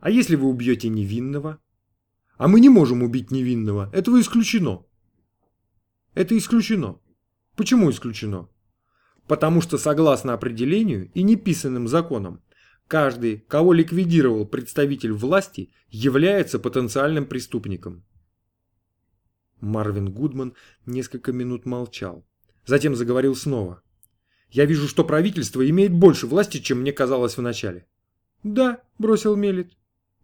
А если вы убьете невинного? А мы не можем убить невинного, этого исключено. Это исключено. Почему исключено? Потому что согласно определению и неписанным законам, каждый, кого ликвидировал представитель власти, является потенциальным преступником. Марвин Гудман несколько минут молчал. Затем заговорил снова. «Я вижу, что правительство имеет больше власти, чем мне казалось вначале». «Да», – бросил Мелит.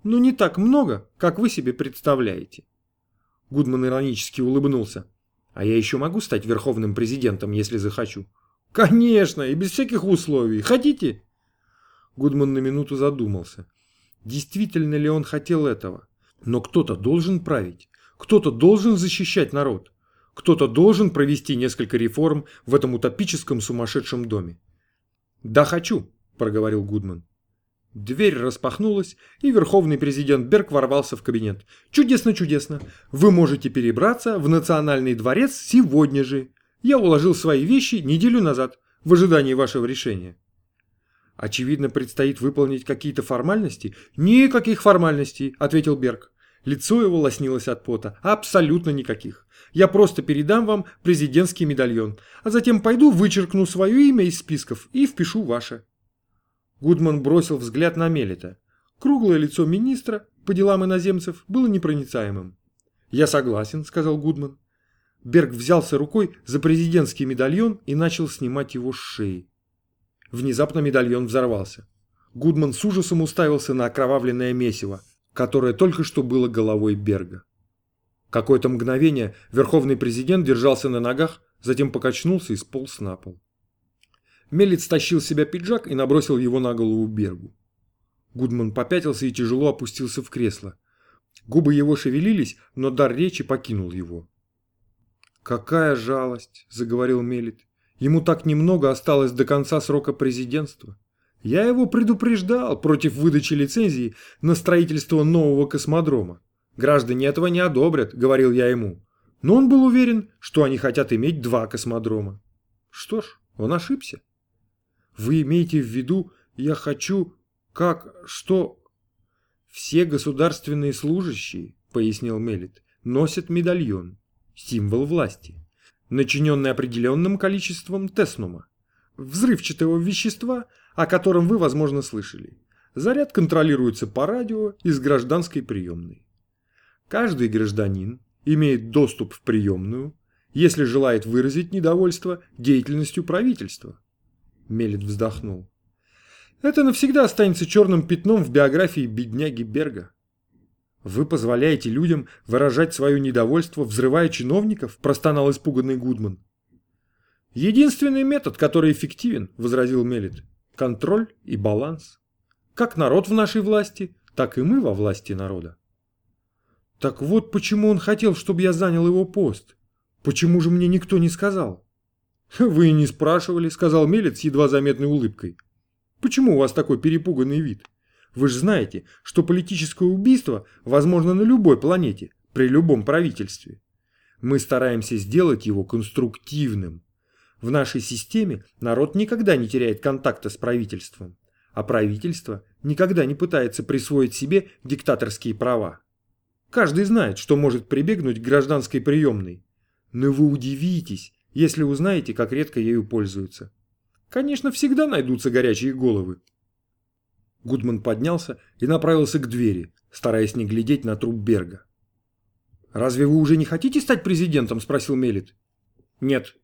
«Но не так много, как вы себе представляете». Гудман иронически улыбнулся. А я еще могу стать верховным президентом, если захочу? Конечно, и без всяких условий. Хотите? Гудман на минуту задумался. Действительно ли он хотел этого? Но кто-то должен править. Кто-то должен защищать народ. Кто-то должен провести несколько реформ в этом утопическом сумасшедшем доме. «Да хочу», – проговорил Гудман. Дверь распахнулась, и верховный президент Берг ворвался в кабинет. «Чудесно, чудесно! Вы можете перебраться в Национальный дворец сегодня же. Я уложил свои вещи неделю назад, в ожидании вашего решения». «Очевидно, предстоит выполнить какие-то формальности?» «Никаких формальностей», — ответил Берг. Лицо его лоснилось от пота. «Абсолютно никаких. Я просто передам вам президентский медальон, а затем пойду вычеркну свое имя из списков и впишу ваше». Гудман бросил взгляд на Мелита. Круглое лицо министра по делам иноземцев было непроницаемым. «Я согласен», — сказал Гудман. Берг взялся рукой за президентский медальон и начал снимать его с шеи. Внезапно медальон взорвался. Гудман с ужасом уставился на окровавленное месиво, которое только что было головой Берга. Какое-то мгновение верховный президент держался на ногах, затем покачнулся и сполз на пол. Мелец стащил с себя пиджак и набросил его на голову Бергу. Гудман попятился и тяжело опустился в кресло. Губы его шевелились, но дар речи покинул его. «Какая жалость!» – заговорил Мелит. «Ему так немного осталось до конца срока президентства. Я его предупреждал против выдачи лицензии на строительство нового космодрома. Граждане этого не одобрят, говорил я ему. Но он был уверен, что они хотят иметь два космодрома. Что ж, он ошибся. Вы имеете в виду, я хочу, как, что... Все государственные служащие, пояснил Мелит, носят медальон, символ власти, начиненный определенным количеством теснума, взрывчатого вещества, о котором вы, возможно, слышали. Заряд контролируется по радио из гражданской приемной. Каждый гражданин имеет доступ в приемную, если желает выразить недовольство деятельностью правительства. Мелит вздохнул. Это навсегда останется черным пятном в биографии бедняги Берга. Вы позволяете людям выражать свое недовольство, взрывая чиновников, простонал испуганный Гудман. Единственный метод, который эффективен, возразил Мелит, контроль и баланс. Как народ в нашей власти, так и мы во власти народа. Так вот почему он хотел, чтобы я занял его пост. Почему же мне никто не сказал? Вы и не спрашивали, сказал Мелец с едва заметной улыбкой. Почему у вас такой перепуганный вид? Вы же знаете, что политическое убийство возможно на любой планете, при любом правительстве. Мы стараемся сделать его конструктивным. В нашей системе народ никогда не теряет контакта с правительством, а правительство никогда не пытается присвоить себе диктаторские права. Каждый знает, что может прибегнуть к гражданской приемной. Но вы удивитесь, если узнаете, как редко ею пользуются. Конечно, всегда найдутся горячие головы. Гудман поднялся и направился к двери, стараясь не глядеть на труп Берга. «Разве вы уже не хотите стать президентом?» – спросил Мелит. «Нет».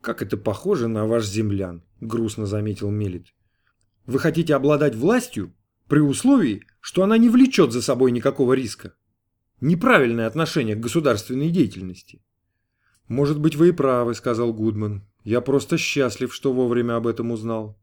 «Как это похоже на ваш землян», – грустно заметил Мелит. «Вы хотите обладать властью при условии, что она не влечет за собой никакого риска?» неправильное отношение к государственной деятельности. «Может быть, вы и правы», — сказал Гудман. «Я просто счастлив, что вовремя об этом узнал».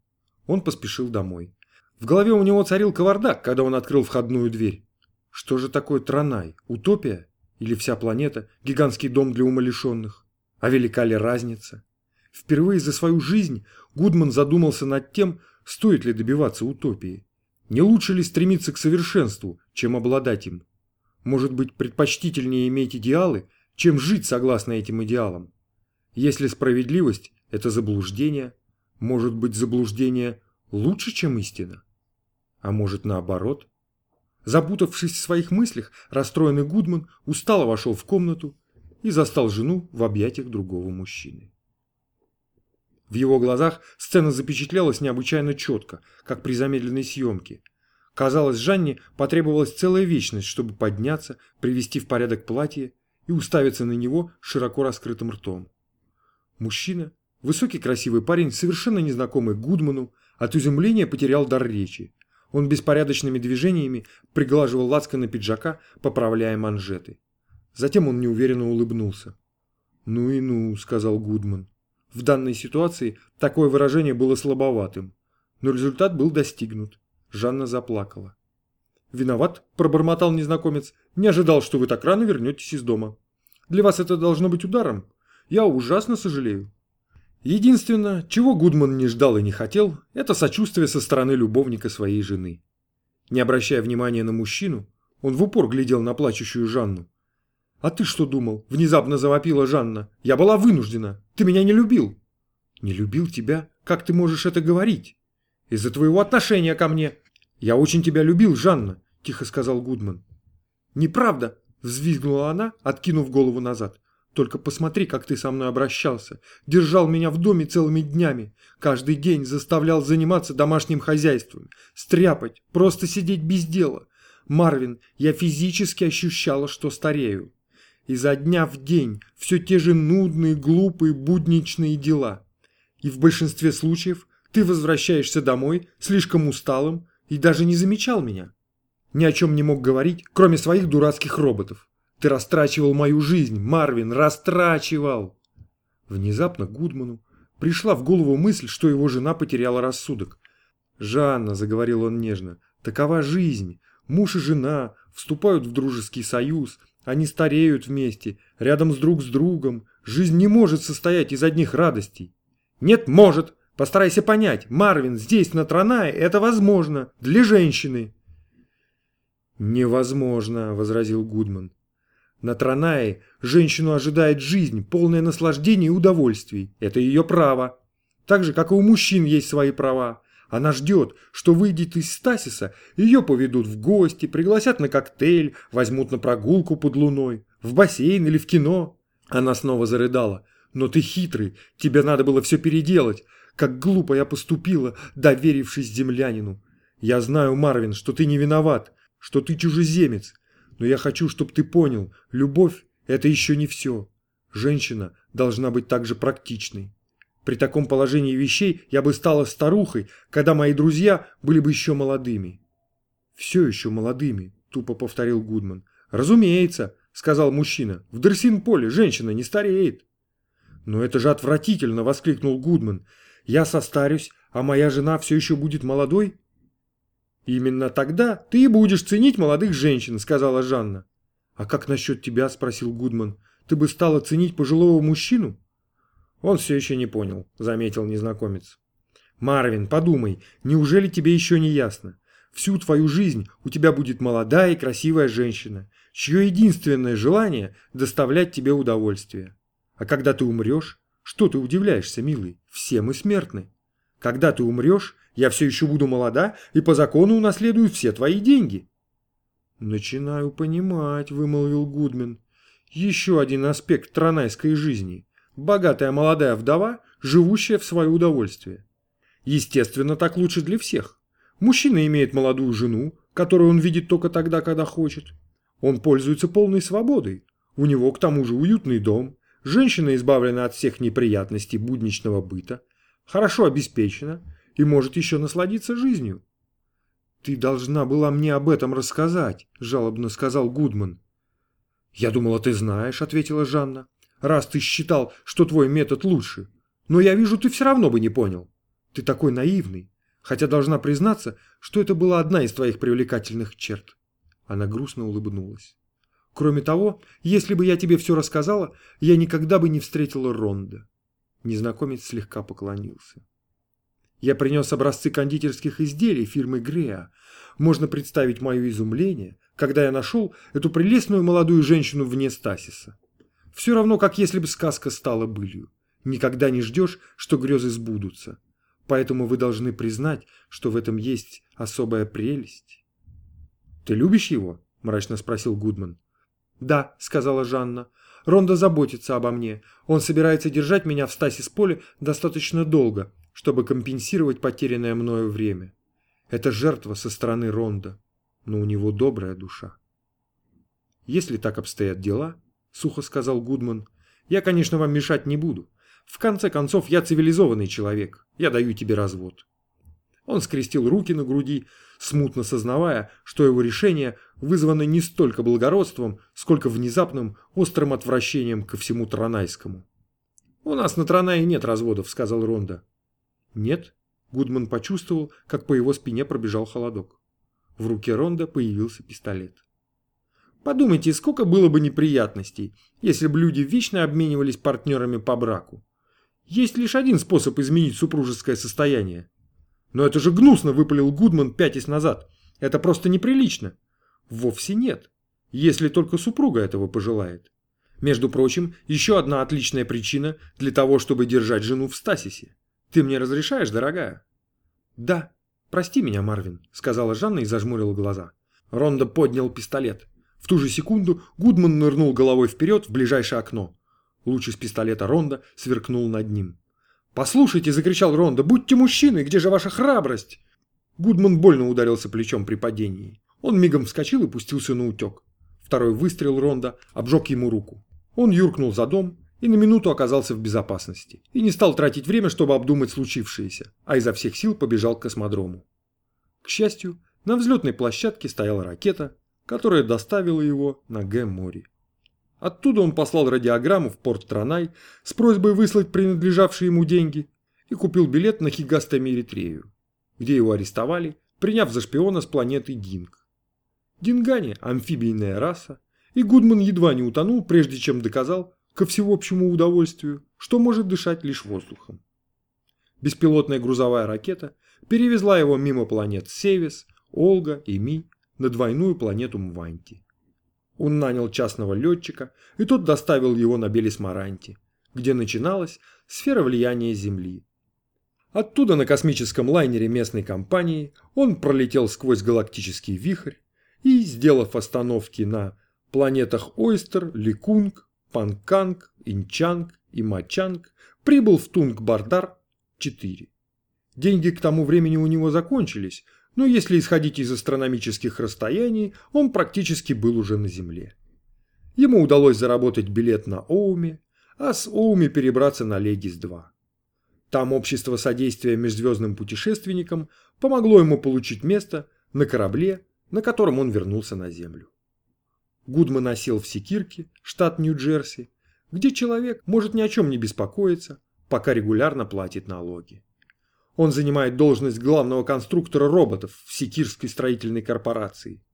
Он поспешил домой. В голове у него царил кавардак, когда он открыл входную дверь. Что же такое Транай? Утопия? Или вся планета? Гигантский дом для умалишенных? А велика ли разница? Впервые за свою жизнь Гудман задумался над тем, стоит ли добиваться утопии. Не лучше ли стремиться к совершенству, чем обладать им? Может быть, предпочтительнее иметь идеалы, чем жить согласно этим идеалам? Если справедливость – это заблуждение, может быть, заблуждение лучше, чем истина? А может, наоборот? Запутавшись в своих мыслях, расстроенный Гудман устало вошел в комнату и застал жену в объятиях другого мужчины. В его глазах сцена запечатлелась необычайно четко, как при замедленной съемке, Казалось, Жанне потребовалась целая вечность, чтобы подняться, привести в порядок платье и уставиться на него широко раскрытым ртом. Мужчина, высокий красивый парень, совершенно незнакомый Гудману, от изумления потерял дар речи. Он беспорядочными движениями приглаживал на пиджака, поправляя манжеты. Затем он неуверенно улыбнулся. «Ну и ну», — сказал Гудман. В данной ситуации такое выражение было слабоватым, но результат был достигнут. Жанна заплакала. «Виноват», – пробормотал незнакомец. «Не ожидал, что вы так рано вернетесь из дома. Для вас это должно быть ударом. Я ужасно сожалею». Единственное, чего Гудман не ждал и не хотел, это сочувствие со стороны любовника своей жены. Не обращая внимания на мужчину, он в упор глядел на плачущую Жанну. «А ты что думал?» – внезапно завопила Жанна. «Я была вынуждена. Ты меня не любил». «Не любил тебя? Как ты можешь это говорить?» «Из-за твоего отношения ко мне. «Я очень тебя любил, Жанна», – тихо сказал Гудман. «Неправда», – взвизгнула она, откинув голову назад. «Только посмотри, как ты со мной обращался. Держал меня в доме целыми днями. Каждый день заставлял заниматься домашним хозяйством. Стряпать, просто сидеть без дела. Марвин, я физически ощущала, что старею. Изо дня в день все те же нудные, глупые, будничные дела. И в большинстве случаев ты возвращаешься домой слишком усталым, и даже не замечал меня. Ни о чем не мог говорить, кроме своих дурацких роботов. Ты растрачивал мою жизнь, Марвин, растрачивал. Внезапно Гудману пришла в голову мысль, что его жена потеряла рассудок. «Жанна», — заговорил он нежно, — «такова жизнь. Муж и жена вступают в дружеский союз, Они стареют вместе, рядом с друг с другом. Жизнь не может состоять из одних радостей. Нет, может. Постарайся понять, Марвин, здесь, на Транае, это возможно. Для женщины. «Невозможно», — возразил Гудман. «На Транае женщину ожидает жизнь, полное наслаждений и удовольствий. Это ее право. Так же, как и у мужчин есть свои права. Она ждет, что выйдет из Стасиса, ее поведут в гости, пригласят на коктейль, возьмут на прогулку под луной, в бассейн или в кино. Она снова зарыдала. «Но ты хитрый, тебе надо было все переделать. Как глупо я поступила, доверившись землянину. Я знаю, Марвин, что ты не виноват, что ты чужеземец. Но я хочу, чтобы ты понял, любовь – это еще не все. Женщина должна быть также практичной. При таком положении вещей я бы стала старухой, когда мои друзья были бы еще молодыми. «Все еще молодыми», – тупо повторил Гудман. «Разумеется», – сказал мужчина, – «в Дерсин-поле женщина не стареет». «Но это же отвратительно!» – воскликнул Гудман. «Я состарюсь, а моя жена все еще будет молодой?» «Именно тогда ты и будешь ценить молодых женщин», – сказала Жанна. «А как насчет тебя?» – спросил Гудман. «Ты бы стала ценить пожилого мужчину?» Он все еще не понял, заметил незнакомец. Марвин, подумай, неужели тебе еще не ясно? Всю твою жизнь у тебя будет молодая и красивая женщина, чье единственное желание – доставлять тебе удовольствие. А когда ты умрешь, что ты удивляешься, милый? Все мы смертны. Когда ты умрешь, я все еще буду молода и по закону унаследую все твои деньги. Начинаю понимать, вымолвил Гудмен. Еще один аспект тронайской жизни – богатая молодая вдова, живущая в свое удовольствие. Естественно, так лучше для всех. Мужчина имеет молодую жену, которую он видит только тогда, когда хочет. Он пользуется полной свободой. У него к тому же уютный дом, женщина избавлена от всех неприятностей будничного быта, хорошо обеспечена и может еще насладиться жизнью. «Ты должна была мне об этом рассказать», – жалобно сказал Гудман. «Я думала, ты знаешь», – ответила Жанна раз ты считал, что твой метод лучше. Но я вижу, ты все равно бы не понял. Ты такой наивный, хотя должна признаться, что это была одна из твоих привлекательных черт. Она грустно улыбнулась. Кроме того, если бы я тебе все рассказала, я никогда бы не встретила Ронда. Незнакомец слегка поклонился. Я принес образцы кондитерских изделий фирмы Греа. Можно представить мое изумление, когда я нашел эту прелестную молодую женщину вне Стасиса. Все равно, как если бы сказка стала былью. Никогда не ждешь, что грезы сбудутся. Поэтому вы должны признать, что в этом есть особая прелесть. «Ты любишь его?» – мрачно спросил Гудман. «Да», – сказала Жанна. «Ронда заботится обо мне. Он собирается держать меня в Стасис поле достаточно долго, чтобы компенсировать потерянное мною время. Это жертва со стороны Ронда, но у него добрая душа. Если так обстоят дела, – сухо сказал Гудман. «Я, конечно, вам мешать не буду. В конце концов, я цивилизованный человек. Я даю тебе развод». Он скрестил руки на груди, смутно сознавая, что его решение вызвано не столько благородством, сколько внезапным острым отвращением ко всему Транайскому. «У нас на Транае нет разводов», – сказал Ронда. «Нет?» – Гудман почувствовал, как по его спине пробежал холодок. В руке Ронда появился пистолет. Подумайте, сколько было бы неприятностей, если бы люди вечно обменивались партнерами по браку. Есть лишь один способ изменить супружеское состояние. Но это же гнусно, выпалил Гудман пятясь назад. Это просто неприлично. Вовсе нет, если только супруга этого пожелает. Между прочим, еще одна отличная причина для того, чтобы держать жену в стасисе. Ты мне разрешаешь, дорогая? Да. Прости меня, Марвин, сказала Жанна и зажмурила глаза. Ронда поднял пистолет. В ту же секунду Гудман нырнул головой вперед в ближайшее окно. Луч из пистолета Ронда сверкнул над ним. «Послушайте!» – закричал Ронда. «Будьте мужчиной! Где же ваша храбрость?» Гудман больно ударился плечом при падении. Он мигом вскочил и пустился на утек. Второй выстрел Ронда обжег ему руку. Он юркнул за дом и на минуту оказался в безопасности. И не стал тратить время, чтобы обдумать случившееся, а изо всех сил побежал к космодрому. К счастью, на взлетной площадке стояла ракета, которая доставила его на Г-море. Оттуда он послал радиограмму в порт Транай с просьбой выслать принадлежавшие ему деньги и купил билет на Хигастами Эритрею, где его арестовали, приняв за шпиона с планеты Динг. Дингане – амфибийная раса, и Гудман едва не утонул, прежде чем доказал, ко всеобщему удовольствию, что может дышать лишь воздухом. Беспилотная грузовая ракета перевезла его мимо планет Севис, Олга и Ми на двойную планету Мванти. Он нанял частного летчика, и тот доставил его на Белис-Маранти, где начиналась сфера влияния Земли. Оттуда на космическом лайнере местной компании он пролетел сквозь галактический вихрь и, сделав остановки на планетах Ойстер, Ликунг, Панканг, Инчанг и Мачанг, прибыл в Тунг-Бардар-4. Деньги к тому времени у него закончились, но если исходить из астрономических расстояний, он практически был уже на Земле. Ему удалось заработать билет на Оуме, а с Оуми перебраться на Легис-2. Там общество содействия межзвездным путешественникам помогло ему получить место на корабле, на котором он вернулся на Землю. Гудман осел в Секирке, штат Нью-Джерси, где человек может ни о чем не беспокоиться, пока регулярно платит налоги. Он занимает должность главного конструктора роботов в Секирской строительной корпорации.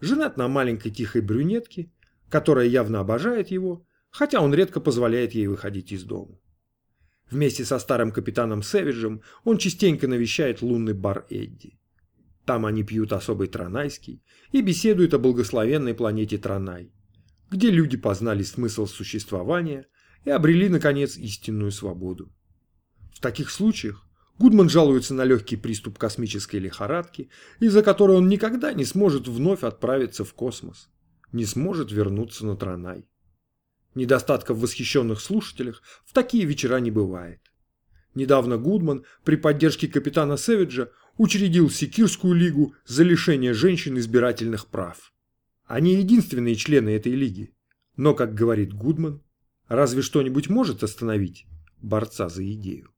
Женат на маленькой тихой брюнетке, которая явно обожает его, хотя он редко позволяет ей выходить из дома. Вместе со старым капитаном Сэвиджем он частенько навещает лунный бар Эдди. Там они пьют особый транайский и беседуют о благословенной планете Транай, где люди познали смысл существования и обрели, наконец, истинную свободу. В таких случаях Гудман жалуется на легкий приступ космической лихорадки, из-за которой он никогда не сможет вновь отправиться в космос, не сможет вернуться на Транай. Недостатков в восхищенных слушателях в такие вечера не бывает. Недавно Гудман при поддержке капитана Сэвиджа учредил Секирскую лигу за лишение женщин избирательных прав. Они единственные члены этой лиги. Но, как говорит Гудман, разве что-нибудь может остановить борца за идею?